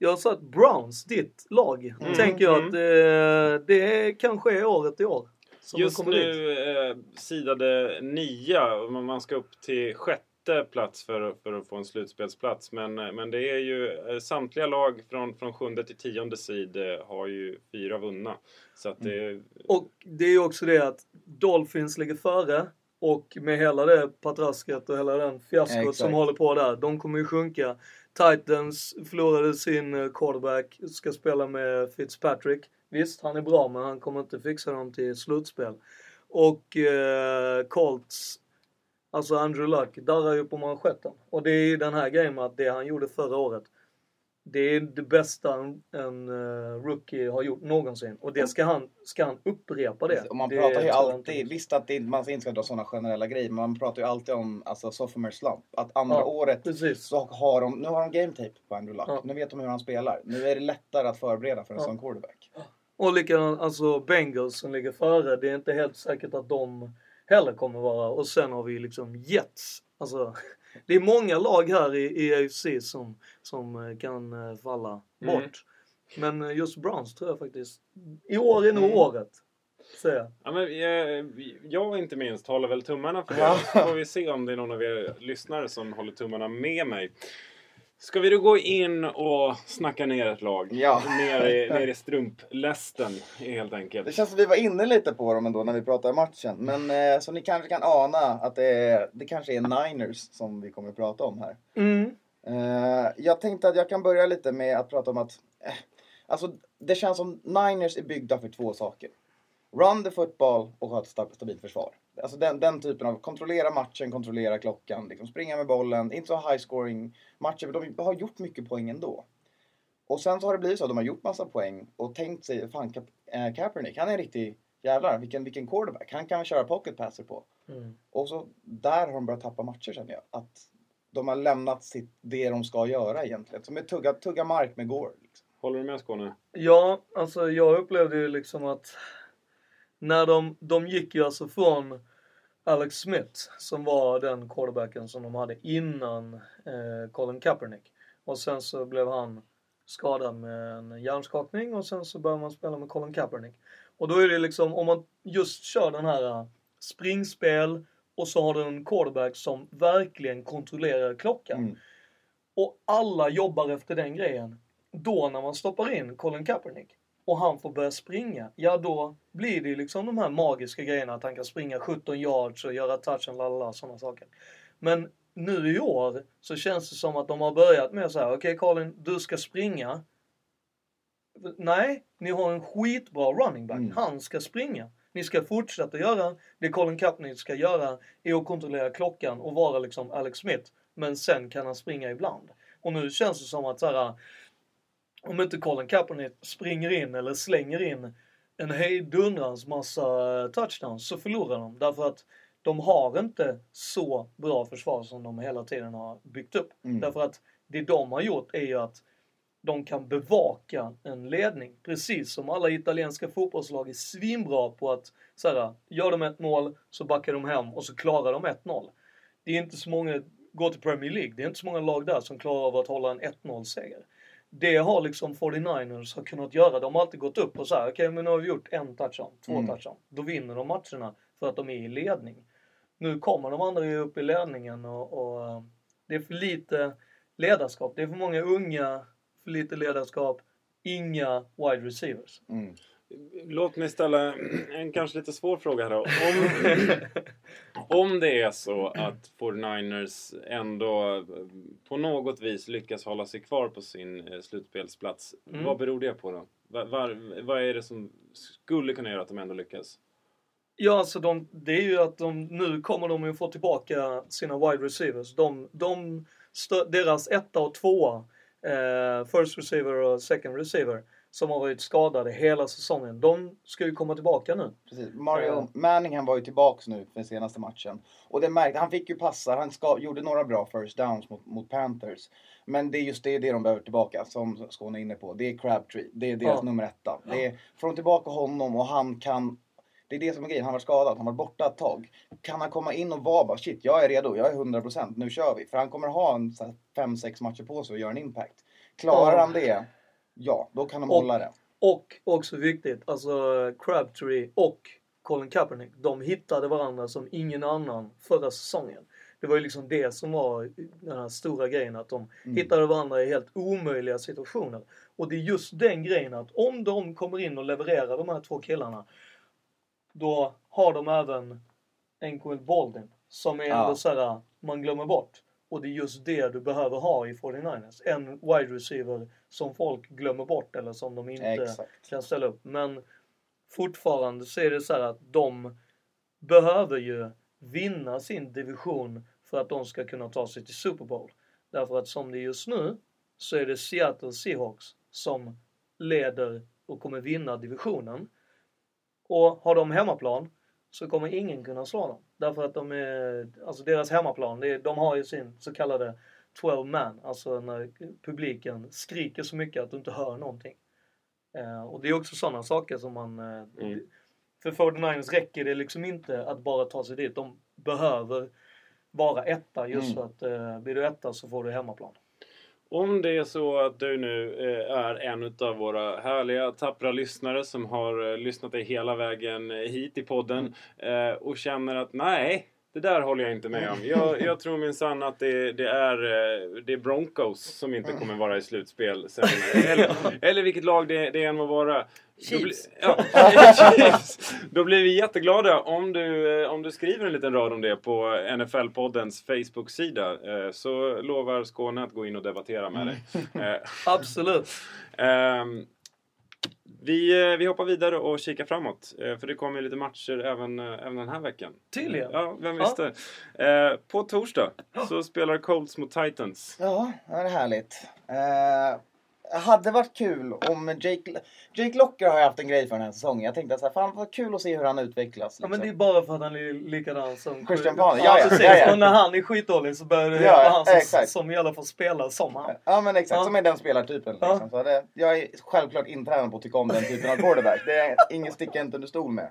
jag har satt Browns, ditt lag, Mm, tänker jag mm. att eh, det kanske är året i år. Som Just nu eh, sidade nia man- ska upp till sjätte plats för, för att få en slutspelsplats. Men, eh, men det är ju eh, samtliga lag från, från sjunde till tionde sid eh, har ju fyra vunna. Så att det... Och det är ju också det att Dolphins ligger före. Och med hela det patrasket och hela den fiaskot Exakt. som håller på där. De kommer ju sjunka. Titans förlorade sin eh, quarterback. Ska spela med Fitzpatrick. Visst, han är bra men han kommer inte fixa dem till slutspel. Och eh, Colts, alltså Andrew Luck, darrar ju på manschetten. Och det är ju den här grejen med att det han gjorde förra året. Det är det bästa en, en eh, rookie har gjort någonsin. Och det ska han, ska han upprepa det. Och man det pratar ju alltid, visst att det, man inte ska dra sådana generella grejer, men man pratar ju alltid om alltså, sophomore slump. Att andra Ja, året Precis. så har de, nu har de game tape på Andrew Luck. Ja. Nu vet de hur han spelar. Nu är det lättare att förbereda för en Ja. sån quarterback. Och likadant, alltså Bengals som ligger före. Det är inte helt säkert att de heller kommer vara. Och sen har vi liksom Jets. Alltså, det är många lag här i, i AFC som, som eh, kan eh, falla Mm. bort. Men eh, just Browns tror jag faktiskt, i år är nog Mm. året. Jag. Ja, men, eh, jag inte minst håller väl tummarna för det. Så får vi se om det är någon av er lyssnare som håller tummarna med mig. Ska vi då gå in och snacka ner ett lag? Ja. Ner i, ner i strumplästen helt Det enkelt. känns som vi var inne lite på dem ändå när vi pratade matchen. Men eh, så ni kanske kan ana att det, är, det kanske är Niners som vi kommer att prata om här. Mm. Eh, jag tänkte att jag kan börja lite med att prata om att eh, alltså, det känns som Niners är byggda för två saker. Run the football och ha ett sta- stabilt försvar. Alltså den, den typen av kontrollera matchen, kontrollera klockan, liksom springa med bollen, inte så high scoring matcher, för de har gjort mycket poäng ändå. Och sen så har det blivit så att de har gjort massa poäng och tänkt sig, fan Ka- eh, Kaepernick, han är en riktig jävlar, vilken, vilken quarterback, han kan vi köra pocket passer på. Mm. Och så där har de börjat tappa matcher känner jag. Att de har lämnat sitt, det de ska göra egentligen. Som är tugga, tugga mark med Gore. Liksom. Håller du med Skåne? Ja, alltså jag upplevde ju liksom att när de, de gick ju alltså från Alex Smith som var den quarterbacken som de hade innan eh, Colin Kaepernick. Och sen så blev han skadad med en hjärnskakning och sen så började man spela med Colin Kaepernick. Och då är det liksom, om man just kör den här eh, springspel och så har du en quarterback som verkligen kontrollerar klockan. Mm. Och alla jobbar efter den grejen. Då när man stoppar in Colin Kaepernick. Och han får börja springa, ja då blir det liksom de här magiska grejerna att han kan springa 17 yards och göra touchen, lalala, sådana saker. Men nu i år så känns det som att de har börjat med så här, okej okay, Colin, du ska springa. Nej, ni har en skitbra running back. Mm. Han ska springa. Ni ska fortsätta göra det Colin Kaepernick ska göra är att kontrollera klockan och vara liksom Alex Smith. Men sen kan han springa ibland. Och nu känns det som att så här, om inte Colin Kaepernick springer in eller slänger in en hejdundrans massa touchdowns så förlorar de. Därför att de har inte så bra försvar som de hela tiden har byggt upp. Mm. Därför att det de har gjort är ju att de kan bevaka en ledning. Precis som alla italienska fotbollslag är svinbra på att så här, gör de ett mål så backar de hem och så klarar de 1-0. Det är inte så många, gå till Premier League, det är inte så många lag där som klarar av att hålla en 1-0 seger. Det har liksom 49ers har kunnat göra. De har alltid gått upp och så okej okay, men nu har vi gjort en touchdown, två mm. touchdown. Då vinner de matcherna för att de är i ledning. Nu kommer de andra upp i ledningen och, och det är för lite ledarskap. Det är för många unga för lite ledarskap, inga wide receivers. Mm. Låt mig ställa en kanske lite svår fråga här då. Om, om det är så att 49ers ändå på något vis lyckas hålla sig kvar på sin eh, slutspelsplats. Mm. Vad beror det på då? Var, var, vad är det som skulle kunna göra att de ändå lyckas? Ja, alltså de, det är ju att de, nu kommer de ju få tillbaka sina wide receivers. De, de, deras etta och tvåa eh, first receiver och second receiver som har varit skadade hela säsongen. De ska ju komma tillbaka nu. Precis. Mario uh, Manningham var ju tillbaks nu för senaste matchen. Och det märkte, han fick ju passar, han ska, gjorde några bra first downs mot, mot Panthers. Men det är just det, det de behöver tillbaka, som Skåne är inne på. Det är Crabtree, det är deras ja. nummer etta. Det är, får de tillbaka honom och han kan det är det som är grejen. Han var skadad, han var borta ett tag. Kan han komma in och vara bara shit, jag är redo, jag är 100%, nu kör vi. För han kommer ha en 5-6 matcher på sig och göra en impact. Klarar han det, ja, då kan de och, hålla det. Och också viktigt, alltså Crabtree och Colin Kaepernick, de hittade varandra som ingen annan förra säsongen. Det var ju liksom det som var den här stora grejen, att de mm. hittade varandra i helt omöjliga situationer. Och det är just den grejen att om de kommer in och levererar de här två killarna då har de även Enquil Baldin som är ändå ja. såhär, man glömmer bort. Och det är just det du behöver ha i 49ers. En wide receiver som folk glömmer bort eller som de inte Exakt. kan ställa upp. Men fortfarande så är det så att de behöver ju vinna sin division för att de ska kunna ta sig till Super Bowl. Därför att som det är just nu så är det Seattle Seahawks som leder och kommer vinna divisionen. Och har de hemmaplan så kommer ingen kunna slå dem. Därför att de är, alltså deras hemmaplan, det är, de har ju sin så kallade 12 man, alltså när publiken skriker så mycket att du inte hör någonting. Eh, och det är också sådana saker som man... Eh, mm. För 49ers räcker det liksom inte att bara ta sig dit. De behöver vara etta just mm. för att eh, blir du etta så får du hemmaplan. Om det är så att du nu eh, är en av våra härliga tappra lyssnare som har eh, lyssnat dig hela vägen hit i podden mm. och känner att nej, det där håller jag inte med om. Jag, jag tror minsann att det, det, är, det är Broncos som inte kommer vara i slutspel sen. Eller, eller vilket lag det, det än må vara. Chiefs. Då, bli, ja, (laughs) Då blir vi jätteglada om du, om du skriver en liten rad om det på NFL-poddens Facebook-sida. Eh, så lovar Skåne att gå in och debattera med dig. Mm. (laughs) Eh, Absolut. Um, vi, eh, vi hoppar vidare och kikar framåt. För det kommer lite matcher även, även den här veckan. Tydligen. Ja, vem visste. Ja. På torsdag så spelar Colts mot Titans. Ja, det är härligt hade varit kul om Jake... Jake Locker har jag haft en grej för den här säsongen. Jag tänkte att fan vad kul att se hur han utvecklas. Liksom. Ja men liksom. det är bara för att han är likadan som... Christian Pane, ja, ja, precis. Ja, ja. Och när han är skitdålig så börjar det ja, vara han som, exakt. som i alla fall spelar som han. Ja men exakt, ja. som är den spelartypen. Liksom. Så det, jag är självklart intränad på att tycka om den typen av quarterback. Det är inget sticka inte under stol med.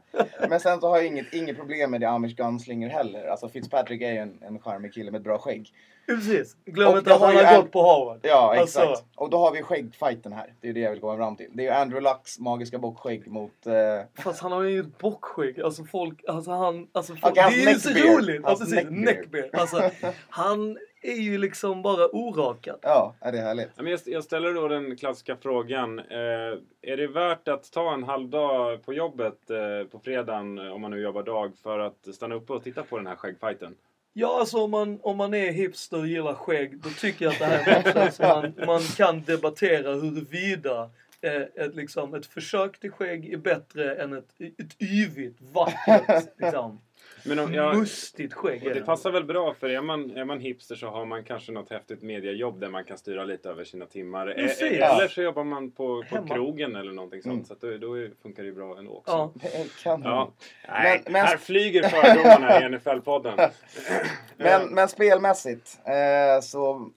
Men sen så har jag inget, inget problem med det Amish Gunslinger heller. Alltså Fitzpatrick är ju en, en charmig kille med ett bra skägg. Precis. Glöm inte att han har gått på Harvard. Ja, exakt. Alltså. Och då har vi skäggfighten här. Det är det jag vill komma fram till. Det är Andrew Lucks magiska bockskägg mot... Uh... Fast han har ju ett bockskägg. Alltså folk... Alltså han... Alltså folk, okay, det är ju så roligt! Ja, precis. Neckbeard. Neckbeard. Alltså, (laughs) han är ju liksom bara orakat. Ja, är det är härligt. Men jag, jag ställer då den klassiska frågan. Eh, är det värt att ta en halv dag på jobbet eh, på fredagen, eh, om man nu jobbar dag, för att stanna uppe och titta på den här skäggfighten? Ja, alltså om man, om man är hipster och gillar skägg, då tycker jag att det här är matchen som man, man kan debattera huruvida eh, ett, liksom, ett försök till skägg är bättre än ett, ett yvigt, vackert, liksom, men om, jag, mustigt skägg. det passar väl bra, för är man, är man hipster så har man kanske något häftigt mediajobb där man kan styra lite över sina timmar. E- eller så jobbar man på, på Hemma. krogen eller någonting sånt. Mm. Så att då, då funkar det ju bra ändå också. Ja. Kanon. Ja. Nej, Men- men- här flyger fördomarna i NFL-podden. (laughs) Men, men spelmässigt eh, så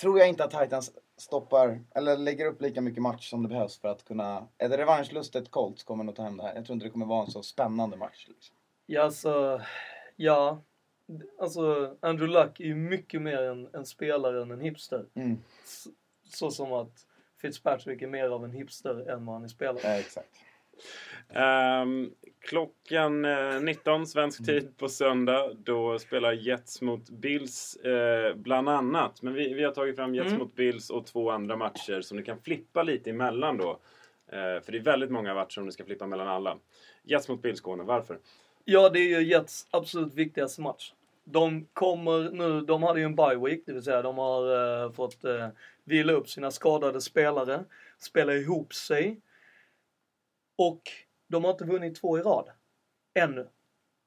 tror jag inte att Titans stoppar, eller lägger upp lika mycket match som det behövs för att kunna... Är det revanschlustet Colts kommer nog ta hem det här. Jag tror inte det kommer vara en så spännande match. Liksom. Ja, alltså, ja. Alltså, Andrew Luck är ju mycket mer en, en spelare än en hipster. Mm. Så, så som att Fitzpatrick är mer av en hipster än vad han är spelare. Ja, exakt. Ehm, klockan eh, 19 svensk tid på söndag. Då spelar Jets mot Bills eh, bland annat. Men vi, vi har tagit fram Jets Mm. mot Bills och två andra matcher som du kan flippa lite emellan då. Eh, för det är väldigt många matcher om du ska flippa mellan alla. Jets mot Bills, Skåne. Varför? Ja, det är ju Jets absolut viktigaste match. De kommer nu, de hade ju en bye week, det vill säga de har uh, fått uh, vila upp sina skadade spelare, spela ihop sig. Och de har inte vunnit två i rad. Ännu.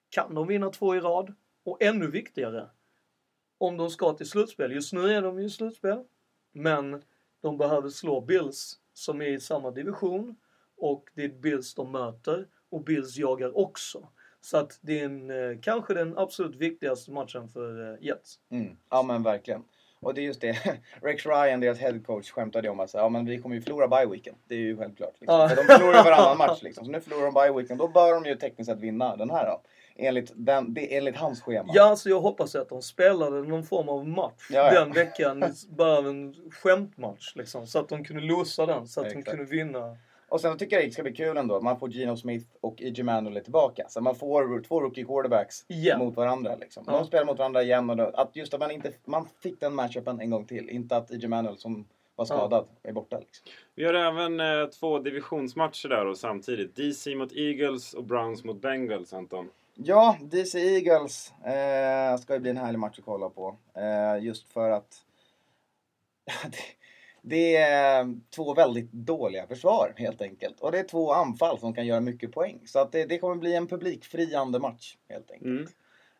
Kan de vinna två i rad? Och ännu viktigare, om de ska till slutspel. Just nu är de ju i slutspel. Men de behöver slå Bills som är i samma division. Och det är Bills de möter. Och Bills jagar också. Så att det är en, eh, kanske den absolut viktigaste matchen för eh, Jets. Mm. Ja men verkligen. Och det är just det. (laughs) Rex Ryan, deras headcoach, skämtade om att säga, ja, men vi kommer ju förlora bye weeken. Det är ju självklart. Liksom. Ja. För de förlorar varannan (laughs) match liksom. Så nu förlorar de bye weeken. Då bör de ju tekniskt sett vinna den här då. Enligt, den, det, enligt hans schema. Ja, alltså jag hoppas att de spelade någon form av match Ja, ja. den veckan. (laughs) Bara en skämtmatch liksom. Så att de kunde losa den. Så att Exakt. de kunde vinna. Och sen tycker jag det ska bli kul ändå man får Gino Smith och E.J. Manuel tillbaka. Så man får två rookie quarterbacks Ja. mot varandra. Liksom. Ja. De spelar mot varandra igen. Och då, att just att man inte man fick den matchupen en gång till. Inte att E.J. Manuel som var skadad är borta. Liksom. Vi har även eh, två divisionsmatcher där och samtidigt. DC mot Eagles och Browns mot Bengals, Anton. Ja, DC Eagles eh, ska ju bli en härlig match att kolla på. Eh, just för att (laughs) det, är två väldigt dåliga försvar helt enkelt. Och det är två anfall som kan göra mycket poäng. Så att det, det kommer bli en publikfriande match helt enkelt. Mm.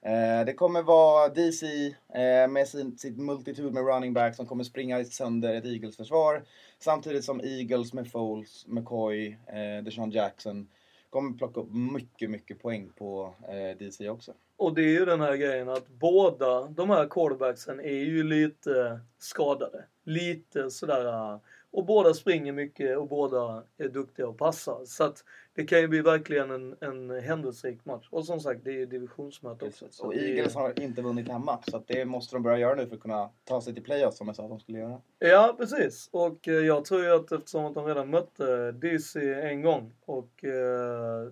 Eh, det kommer vara DC eh, med sin, sitt multitude med running back som kommer springa sönder ett Eagles-försvar. Samtidigt som Eagles med Foles, McCoy, eh, Deshaun Jackson kommer plocka upp mycket, mycket poäng på eh, DC också. Och det är ju den här grejen att båda de här quarterbacksen är ju lite skadade. Lite sådär... äh, Och båda springer mycket och båda är duktiga och passar. Så att det kan ju bli verkligen en, en händelserik match. Och som sagt, det är ju divisionsmöte också. Så Och det är- Eagles har inte vunnit hemma, så att det måste de börja göra nu för att kunna ta sig till playoffs som jag sa att de skulle göra. Ja, precis. Och eh, jag tror ju att eftersom att de redan mötte DC en gång och eh,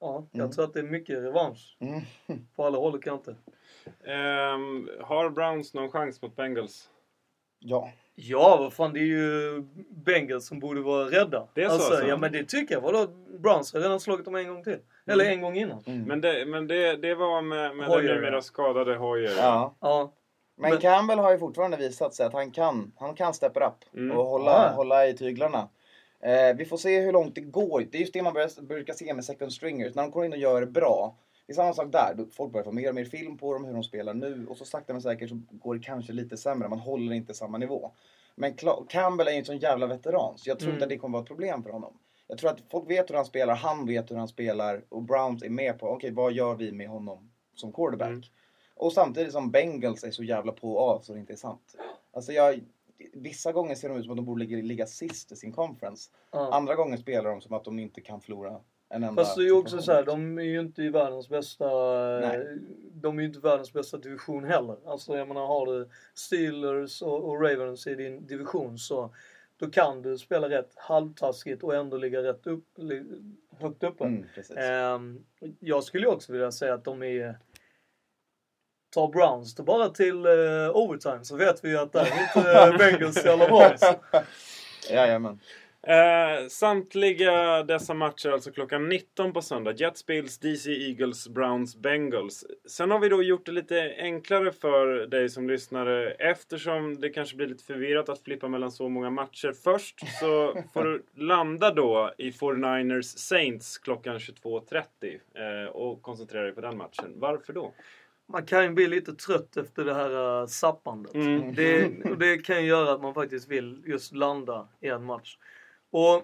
ja, jag Mm. tror att det är mycket revansch Mm. på alla håll och kanter. Ehm, har Browns någon chans mot Bengals? Ja. Ja, vad fan det är ju Bengals som borde vara rädda. Det är så alltså, alltså? Ja men det tycker jag. Vadå? Browns har redan slagit dem en gång till. Eller en gång innan. Mm. Men det, men det, det var med, med Hoyer, den numera ja. skadade Hoyer. ja. Ja. Men, Men- Campbell har ju fortfarande visat sig att han kan, han kan step it up Mm. och hålla, Ja. hålla i tyglarna. Eh, vi får se hur långt det går. Det är just det man börjar, brukar se med second stringers. När de går in och gör det bra. Det är samma sak där. Folk börjar få mer och mer film på dem, hur de spelar nu. Och så sakta men säkert så går det kanske lite sämre. Man håller inte samma nivå. Men Campbell är ju en sån jävla veteran. Så jag tror Mm. inte att det kommer vara ett problem för honom. Jag tror att folk vet hur han spelar, han vet hur han spelar. Och Browns är med på, okej vad gör vi med honom som quarterback? Mm. Och samtidigt som Bengals är så jävla på och av så det inte är sant. Alltså jag, vissa gånger ser de ut som att de borde ligga, ligga sist i sin conference. ja. Andra gånger spelar de som att de inte kan förlora en enda Fast det är ju också så här, de är ju inte i världens bästa... Nej. De är ju inte världens bästa division heller. Alltså jag menar, har du Steelers och, och Ravens i din division så då kan du spela rätt halvtaskigt och ändå ligga rätt upp, högt uppe. Mm. Ehm, jag skulle ju också vilja säga att de är tar Browns det bara till uh, overtime så vet vi att där är inte (laughs) Bengals så jävla bra. Jajamän. Eh, samtliga dessa matcher alltså klockan 19 på söndag. Jets, Bills, DC, Eagles, Browns, Bengals. Sen har vi då gjort det lite enklare för dig som lyssnare eftersom det kanske blir lite förvirrat att flippa mellan så många matcher. Först så får du landa då i 49ers Saints klockan 22.30 eh, och koncentrera dig på den matchen. Varför då? man kan ju bli lite trött efter det här uh, zappandet. Mm. Det, det kan ju göra att man faktiskt vill just landa i en match. Och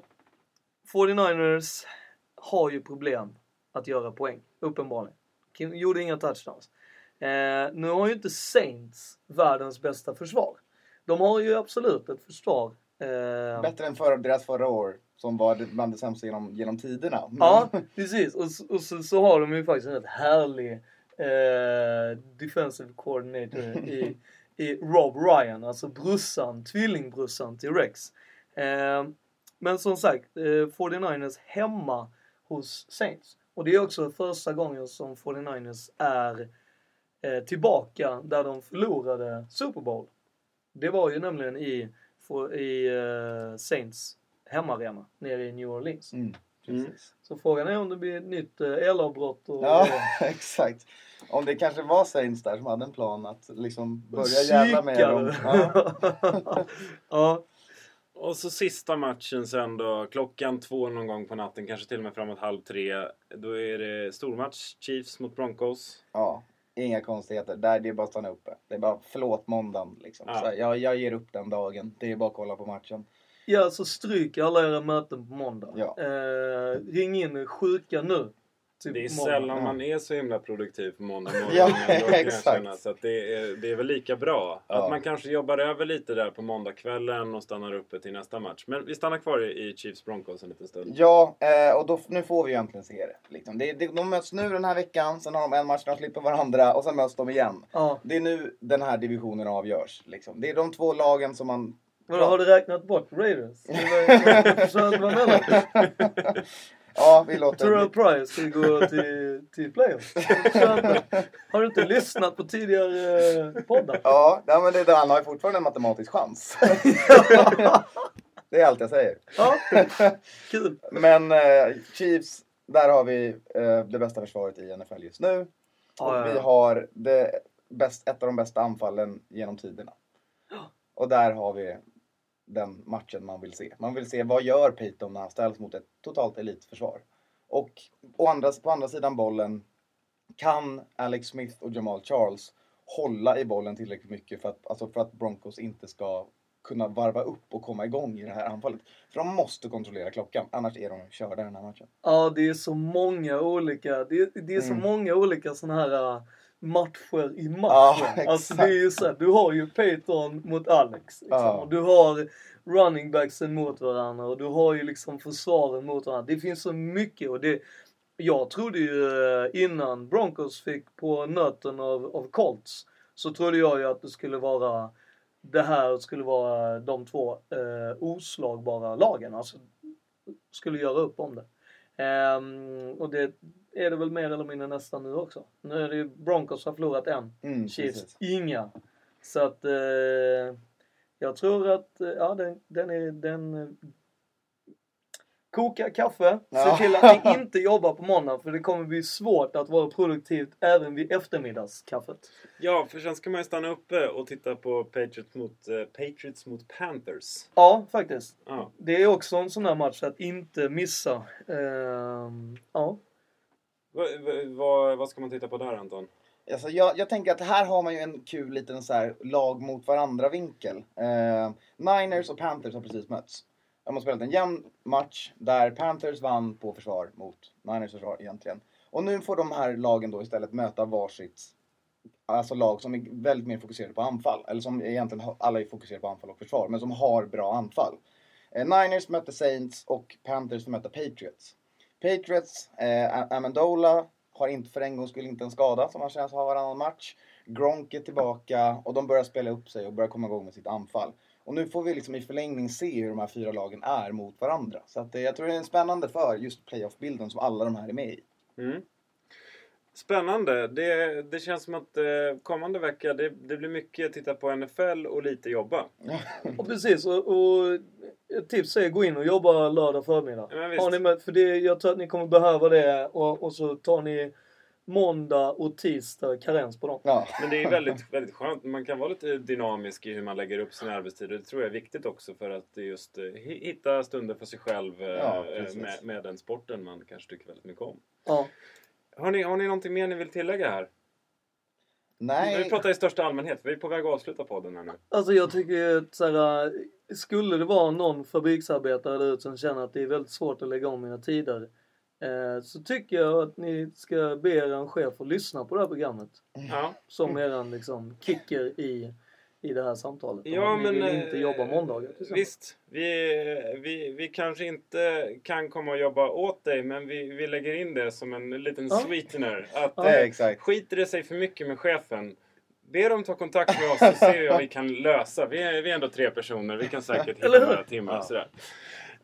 49ers har ju problem att göra poäng, uppenbarligen. Gjorde inga touchdowns. Eh, nu har ju inte Saints världens bästa försvar. De har ju absolut ett försvar. Eh... Bättre än för, deras förra år, som var bland det sämsta genom, genom tiderna. Men... Ja, precis. Och, och så, så, har de ju faktiskt en rätt härlig eh, defensive coordinator i, (laughs) i Rob Ryan, alltså brussan, tvillingbrussan till Rex. Eh, men som sagt, eh, 49ers hemma hos Saints. Och det är också första gången som 49ers är eh, tillbaka där de förlorade Super Bowl. Det var ju nämligen i, i eh, Saints hemmaarena nere i New Orleans. Mm, mm. Så frågan är om det blir ett nytt eh, elavbrott. Och, ja, (laughs) exakt. Om det kanske var Saints där som hade en plan att liksom börja jävla med dem. (laughs) Ja. ja. (laughs) Och så sista matchen sen då, klockan två någon gång på natten, kanske till och med framåt halv tre. Då är det stormatch, Chiefs mot Broncos. Ja, inga konstigheter. Där det är bara att stanna uppe. Det är bara förlåt måndagen liksom. Ja. Så jag, jag ger upp den dagen. Det är bara att kolla på matchen. Ja, så stryk alla era möten på måndag. Ja. Eh, ring in sjuka nu. Typ det är sällan man är så himla produktiv på måndag morgon. ja, exakt. Så att det, är, det är väl lika bra. Ja. Att man kanske jobbar över lite där på måndagskvällen och stannar uppe till nästa match. Men vi stannar kvar i Chiefs Broncos en liten stund. Ja, eh, och då, nu får vi ju äntligen se det. Liksom. det, det de möts nu den här veckan, sen har de en match när de slipper varandra och sen möts de igen. Ja. Det är nu den här divisionen avgörs. Liksom. Det är de två lagen som man Vadå, har du räknat bort Raiders? Menar? (laughs) (laughs) Ja, vi låter... Terrell Pryor ska gå till, till playoffs. (laughs) Har du inte lyssnat på tidigare poddar? Ja, nej, men det, han har ju fortfarande en matematisk chans. (laughs) det är allt jag säger. Ja, (laughs) kul. Men eh, Chiefs, där har vi eh, det bästa försvaret i NFL just nu. Och ja, ja. vi har det bäst, ett av de bästa anfallen genom tiderna. Och där har vi den matchen man vill se. Man vill se vad gör Peyton när han ställs mot ett totalt elitförsvar. Och på andra, på andra sidan bollen kan Alex Smith och Jamal Charles hålla i bollen tillräckligt mycket för att, alltså för att Broncos inte ska kunna varva upp och komma igång i det här anfallet. För de måste kontrollera klockan, annars är de körda den här matchen. Ja, det är så många olika, det, det är så mm. många olika sådana här äh, matcher i matchen. Ja, alltså det är ju så du har ju Peyton mot Alex. Liksom, ja. och du har running backsen mot varandra och du har ju liksom försvaren mot varandra. Det finns så mycket och det jag trodde ju eh, innan Broncos fick på nöten av, av Colts så trodde jag ju att det skulle vara det här skulle vara de två eh, oslagbara lagen. Alltså skulle göra upp om det. Um, och det är det väl mer eller mindre nästan nu också. Nu är det ju Broncos har förlorat en. Mm, Chiefs precis. inga. Så att eh, jag tror att eh, ja, den, den är den Koka kaffe, ja. se till att ni inte jobbar på måndag för det kommer bli svårt att vara produktivt även vid eftermiddagskaffet. Ja, för sen ska man ju stanna uppe och titta på Patriots mot, uh, Patriots mot Panthers. Ja, faktiskt. Ja. Det är också en sån här match att inte missa. Uh, ja. Va, va, vad ska man titta på där Anton? Alltså jag, jag tänker att här har man ju en kul liten så här, lag mot varandra vinkel. Uh, Niners och Panthers har precis mötts. De har spelat en jämn match där Panthers vann på försvar mot Niners försvar egentligen. Och nu får de här lagen då istället möta varsitt alltså lag som är väldigt mer fokuserade på anfall. Eller som egentligen alla är fokuserade på anfall och försvar, men som har bra anfall. Eh, Niners möter Saints och Panthers möter Patriots. Patriots, eh, Amendola har inte för en gång skulle inte en skada som han känns ha varannan match. Gronk är tillbaka och de börjar spela upp sig och börjar komma igång med sitt anfall. Och nu får vi liksom i förlängning se hur de här fyra lagen är mot varandra. Så att, eh, jag tror det är spännande för just playoff-bilden som alla de här är med i. Mm. Spännande. Det, det känns som att eh, kommande vecka det, det blir mycket titta på NFL och lite jobba. (laughs) Och precis, och, och ett tips är gå in och jobba lördag förmiddag. Ja, men visst. Har ni med, för det, jag tror att ni kommer behöva det och, och så tar ni måndag och tisdag karens på dem. Ja. Men det är (laughs) väldigt, väldigt skönt. Man kan vara lite dynamisk i hur man lägger upp sin arbetstid. Och det tror jag är viktigt också för att det just eh, hi- hitta stunder för sig själv eh, Ja, eh, med, med den sporten man kanske tycker väldigt mycket om. Ja. Har ni, har ni någonting mer ni vill tillägga här? Nej. Vi pratar i största allmänhet. Vi är på väg att avsluta podden här nu. Alltså jag tycker att så här, skulle det vara någon fabriksarbetare där ute som känner att det är väldigt svårt att lägga om mina tider. Eh, så tycker jag att ni ska be er chef att lyssna på det här programmet. Ja. Som eran liksom kicker i, i det här samtalet. Ja, att men... ni vill eh, inte jobba måndagar. Visst, vi, vi, vi kanske inte kan komma och jobba åt dig men vi, vi lägger in det som en liten Ja. sweetener. Att, Ja. Eh. Skiter det sig för mycket med chefen Be dem ta kontakt med oss så ser vi vad vi kan lösa. Vi är, vi är ändå tre personer. Vi kan säkert (laughs) hitta några timmar. Ja. Sådär.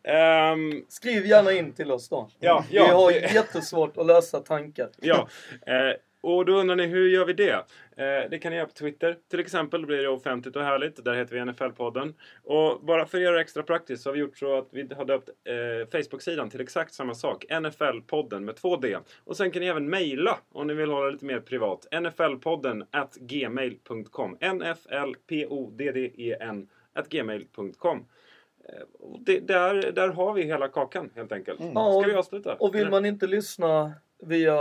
Ehm, Skriv gärna in till oss då. ja, Vi ja, har det- jättesvårt att lösa tankar. ja. Eh, och då undrar ni, hur gör vi det? Eh, det kan ni göra på Twitter. Till exempel blir det offentligt och härligt. Där heter vi NFL-podden. Och bara för att göra det extra praktiskt så har vi gjort så att vi har döpt eh, Facebook-sidan till exakt samma sak. NFL-podden med två D. Och sen kan ni även mejla om ni vill hålla lite mer privat. NFL-podden at gmail.com. N-F-L-P-O-D-D-E-N at gmail.com. Eh, och det, där, där har vi hela kakan helt enkelt. Mm. Ja, Ska vi avsluta? Och vill man inte lyssna via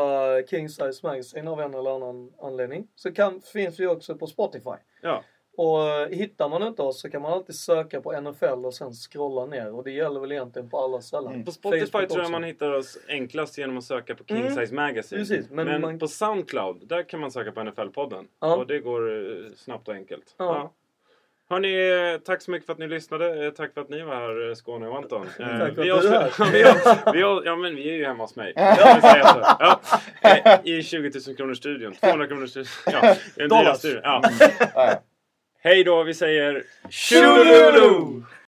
King Size Magazine av en eller annan anledning så kan, finns vi också på Spotify. Ja. Och eh, hittar man inte oss så kan man alltid söka på NFL och sen scrolla ner. Och det gäller väl egentligen på alla ställen. Mm. På Spotify Facebook tror jag också. man hittar oss enklast genom att söka på King Mm, Size Magazine. precis, men men man- på Soundcloud, där kan man söka på NFL-podden. Ja. Och det går eh, snabbt och enkelt. Ja. Hörni, eh, tack så mycket för att ni lyssnade. Eh, Tack för att ni var här, eh, Skåne och Anton. Eh, Tack för vi att du är (laughs) vi har- vi har- Ja, men vi är ju hemma hos mig. Ja. Eh, I 20 000 kronors studion. 200 kronors studion. Ja, en dyra studion. (laughs) Ja. Hej då, vi säger Tjolulu!